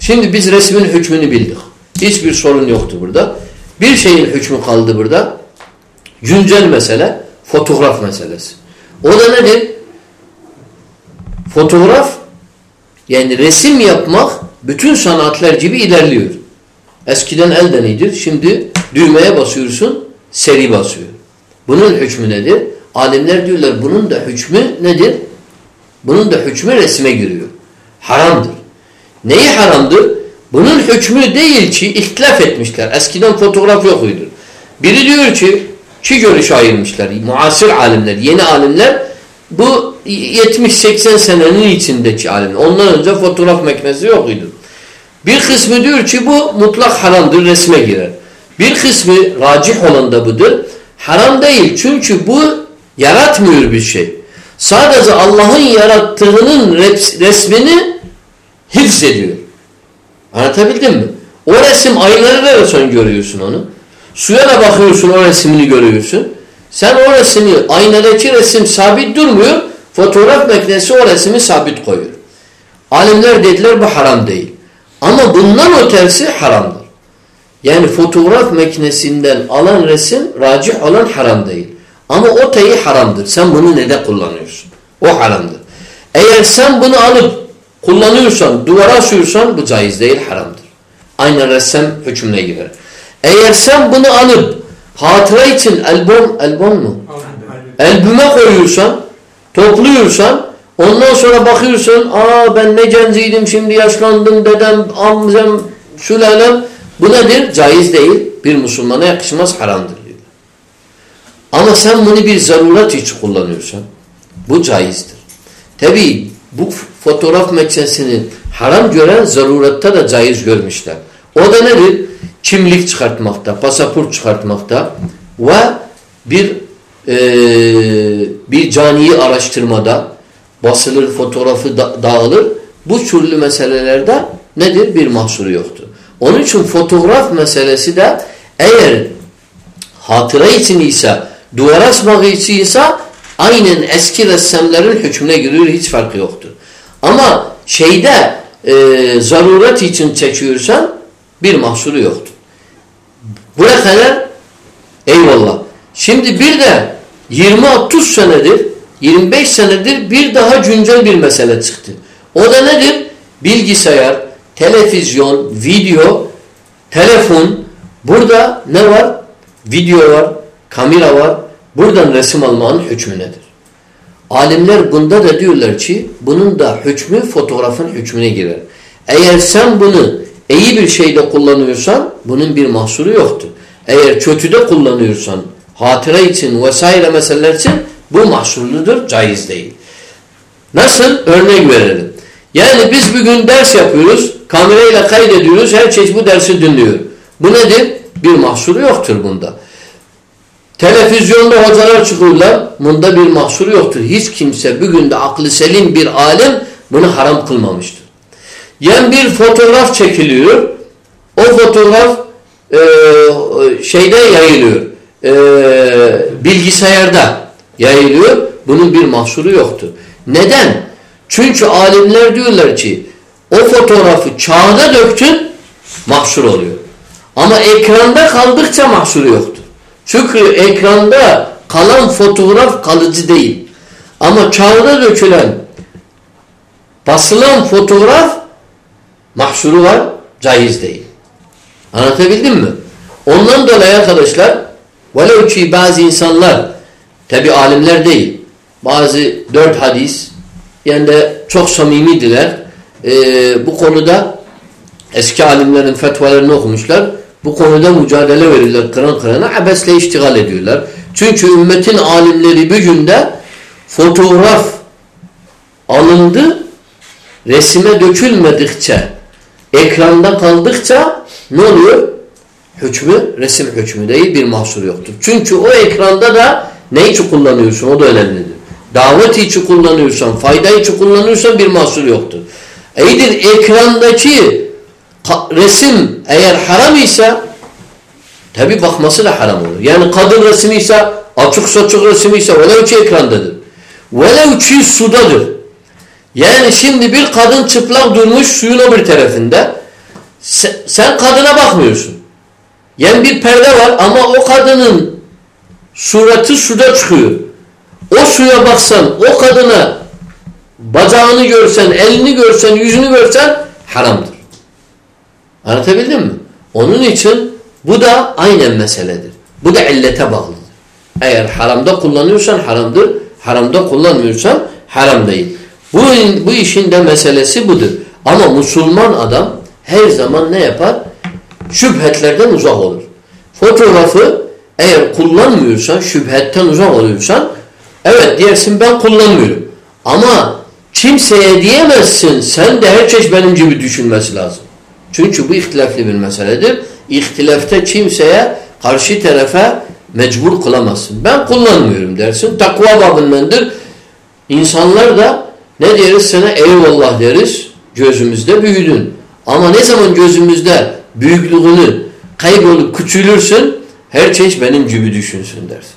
Şimdi biz resmin hükmünü bildik. Hiçbir sorun yoktu burada. Bir şeyin hükmü kaldı burada. Güncel mesele fotoğraf meselesi. O da nedir? Fotoğraf yani resim yapmak bütün sanatlar gibi ilerliyor. Eskiden elden iyidir. Şimdi düğmeye basıyorsun, seri basıyor. Bunun hükmü nedir? Alimler diyorlar bunun da hükmü nedir? Bunun da hükmü resme giriyor. Haramdır. Neyi haramdır? Bunun hükmü değil ki ihtilaf etmişler. Eskiden fotoğraf yokuydu. Biri diyor ki iki görüş ayırmışlar. Muasir alimler, yeni alimler bu 70-80 senenin içindeki alimler. Ondan önce fotoğraf makinesi yokuydu. Bir kısmı diyor ki bu mutlak haramdır, resme girer. Bir kısmı racih olan da budur. Haram değil çünkü bu yaratmıyor bir şey. Sadece Allah'ın yarattığının resmini hifz ediyor. Anlatabildim mi? O resim aynada da sen görüyorsun onu. Suya da bakıyorsun o resmini görüyorsun. Sen o resmi, aynadaki resim sabit durmuyor. Fotoğraf makinesi o resmi sabit koyuyor. Alimler dediler bu haram değil. Ama bundan ötesi haramdır. Yani fotoğraf makinesinden alan resim racih olan haram değil. Ama o tayı haramdır. Sen bunu ne de kullanıyorsun? O haramdır. Eğer sen bunu alıp kullanıyorsan, duvara asıyorsan bu caiz değil, haramdır. Aynı ressam hükmüne girer. Eğer sen bunu alıp hatıra için albüm, albüm mu? Albüme koyuyorsan, topluyorsan, ondan sonra bakıyorsun, aa ben ne genciydim şimdi yaşlandım dedem, amcam, sülalem. Bu nedir? Caiz değil. Bir Müslümana yakışmaz, haramdır diyor. Ama sen bunu bir zaruret için kullanıyorsan, bu caizdir. Tabi bu fotoğraf makinesini haram gören zarurette de caiz görmüşler. O da nedir? Kimlik çıkartmakta, pasaport çıkartmakta ve bir e, bir caniyi araştırmada basılır, fotoğrafı da, dağılır. Bu türlü meselelerde nedir? Bir mahsuru yoktur. Onun için fotoğraf meselesi de eğer hatıra için ise, duvara asmak için ise aynen eski ressamların hükmüne giriyor. Hiç farkı yoktur. Ama şeyde e, zaruret için çekiyorsan bir mahsuru yoktur. Buraya kadar eyvallah. Şimdi bir de 20-30 senedir 25 senedir bir daha güncel bir mesele çıktı. O da nedir? Bilgisayar, televizyon, video, telefon. Burada ne var? Video var, kamera var. Buradan resim almanın hükmü nedir? Alimler bunda da diyorlar ki bunun da hükmü fotoğrafın hükmüne girer. Eğer sen bunu iyi bir şeyde kullanıyorsan bunun bir mahsuru yoktur. Eğer kötüde kullanıyorsan hatıra için vesaire meseleler için bu mahsurludur, caiz değil. Nasıl? Örnek verelim. Yani biz bugün ders yapıyoruz, kamerayla kaydediyoruz, her çeşit bu dersi dinliyor. Bu nedir? Bir mahsuru yoktur bunda. Televizyonda hocalar çıkıyorlar, bunda bir mahsuru yoktur. Hiç kimse bugün de aklı selim bir alim bunu haram kılmamıştır. Yani bir fotoğraf çekiliyor, o fotoğraf e, şeyde yayılıyor, e, bilgisayarda yayılıyor. Bunun bir mahsuru yoktur. Neden? Çünkü alimler diyorlar ki o fotoğrafı çağda döktün mahsur oluyor. Ama ekranda kaldıkça mahsuru yoktur. Çünkü ekranda kalan fotoğraf kalıcı değil. Ama çağda dökülen basılan fotoğraf mahsuru var, caiz değil. Anlatabildim mi? Ondan dolayı arkadaşlar velev ki bazı insanlar tabi alimler değil bazı dört hadis yani de çok samimidiler. Ee, bu konuda eski alimlerin fetvalarını okumuşlar. Bu konuda mücadele verirler kıran kırana abesle iştigal ediyorlar. Çünkü ümmetin alimleri bir günde fotoğraf alındı, resime dökülmedikçe, ekranda kaldıkça ne oluyor? Hükmü, resim hükmü değil bir mahsur yoktur. Çünkü o ekranda da ne için kullanıyorsun o da önemlidir. Davet için kullanıyorsan, fayda için kullanıyorsan bir mahsur yoktur. İyidir ekrandaki resim eğer haram ise tabi bakması da haram olur. Yani kadın resmi ise açık saçık resmi ise velev ki ekrandadır. Velev ki sudadır. Yani şimdi bir kadın çıplak durmuş suyun o bir tarafında. Sen, sen kadına bakmıyorsun. Yani bir perde var ama o kadının suratı suda çıkıyor. O suya baksan, o kadına bacağını görsen, elini görsen, yüzünü görsen haramdır. Anlatabildim mi? Onun için bu da aynen meseledir. Bu da illete bağlıdır. Eğer haramda kullanıyorsan haramdır, haramda kullanmıyorsan haram değil. Bu, bu işin de meselesi budur. Ama Müslüman adam her zaman ne yapar? Şüphetlerden uzak olur. Fotoğrafı eğer kullanmıyorsan, şüphetten uzak oluyorsan evet dersin ben kullanmıyorum. Ama kimseye diyemezsin sen de herkes benim gibi düşünmesi lazım. Çünkü bu ihtilafli bir meseledir. İhtilafta kimseye karşı tarafa mecbur kılamazsın. Ben kullanmıyorum dersin. Takva babındandır. İnsanlar da ne deriz sana? Eyvallah deriz. Gözümüzde büyüdün. Ama ne zaman gözümüzde büyüklüğünü kaybolup küçülürsün her şey benim gibi düşünsün dersin.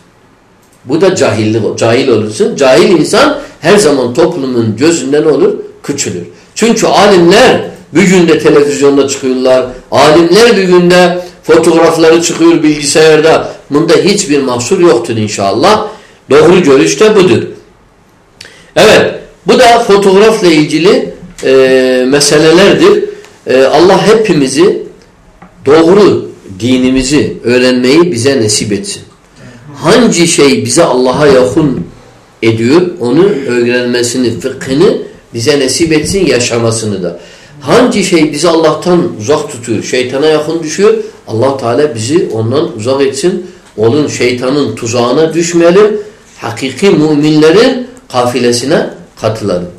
Bu da cahillik, cahil olursun. Cahil insan her zaman toplumun gözünden olur? Küçülür. Çünkü alimler bir günde televizyonda çıkıyorlar. Alimler bir günde fotoğrafları çıkıyor bilgisayarda. Bunda hiçbir mahsur yoktur inşallah. Doğru görüş de budur. Evet. Bu da fotoğrafla ilgili e, meselelerdir. E, Allah hepimizi doğru dinimizi öğrenmeyi bize nasip etsin. Hangi şey bize Allah'a yakın ediyor, onu öğrenmesini, fıkhını bize nasip etsin, yaşamasını da. Hangi şey bizi Allah'tan uzak tutuyor, şeytana yakın düşüyor, Allah Teala bizi ondan uzak etsin. Onun şeytanın tuzağına düşmeyelim, hakiki müminlerin kafilesine katılalım.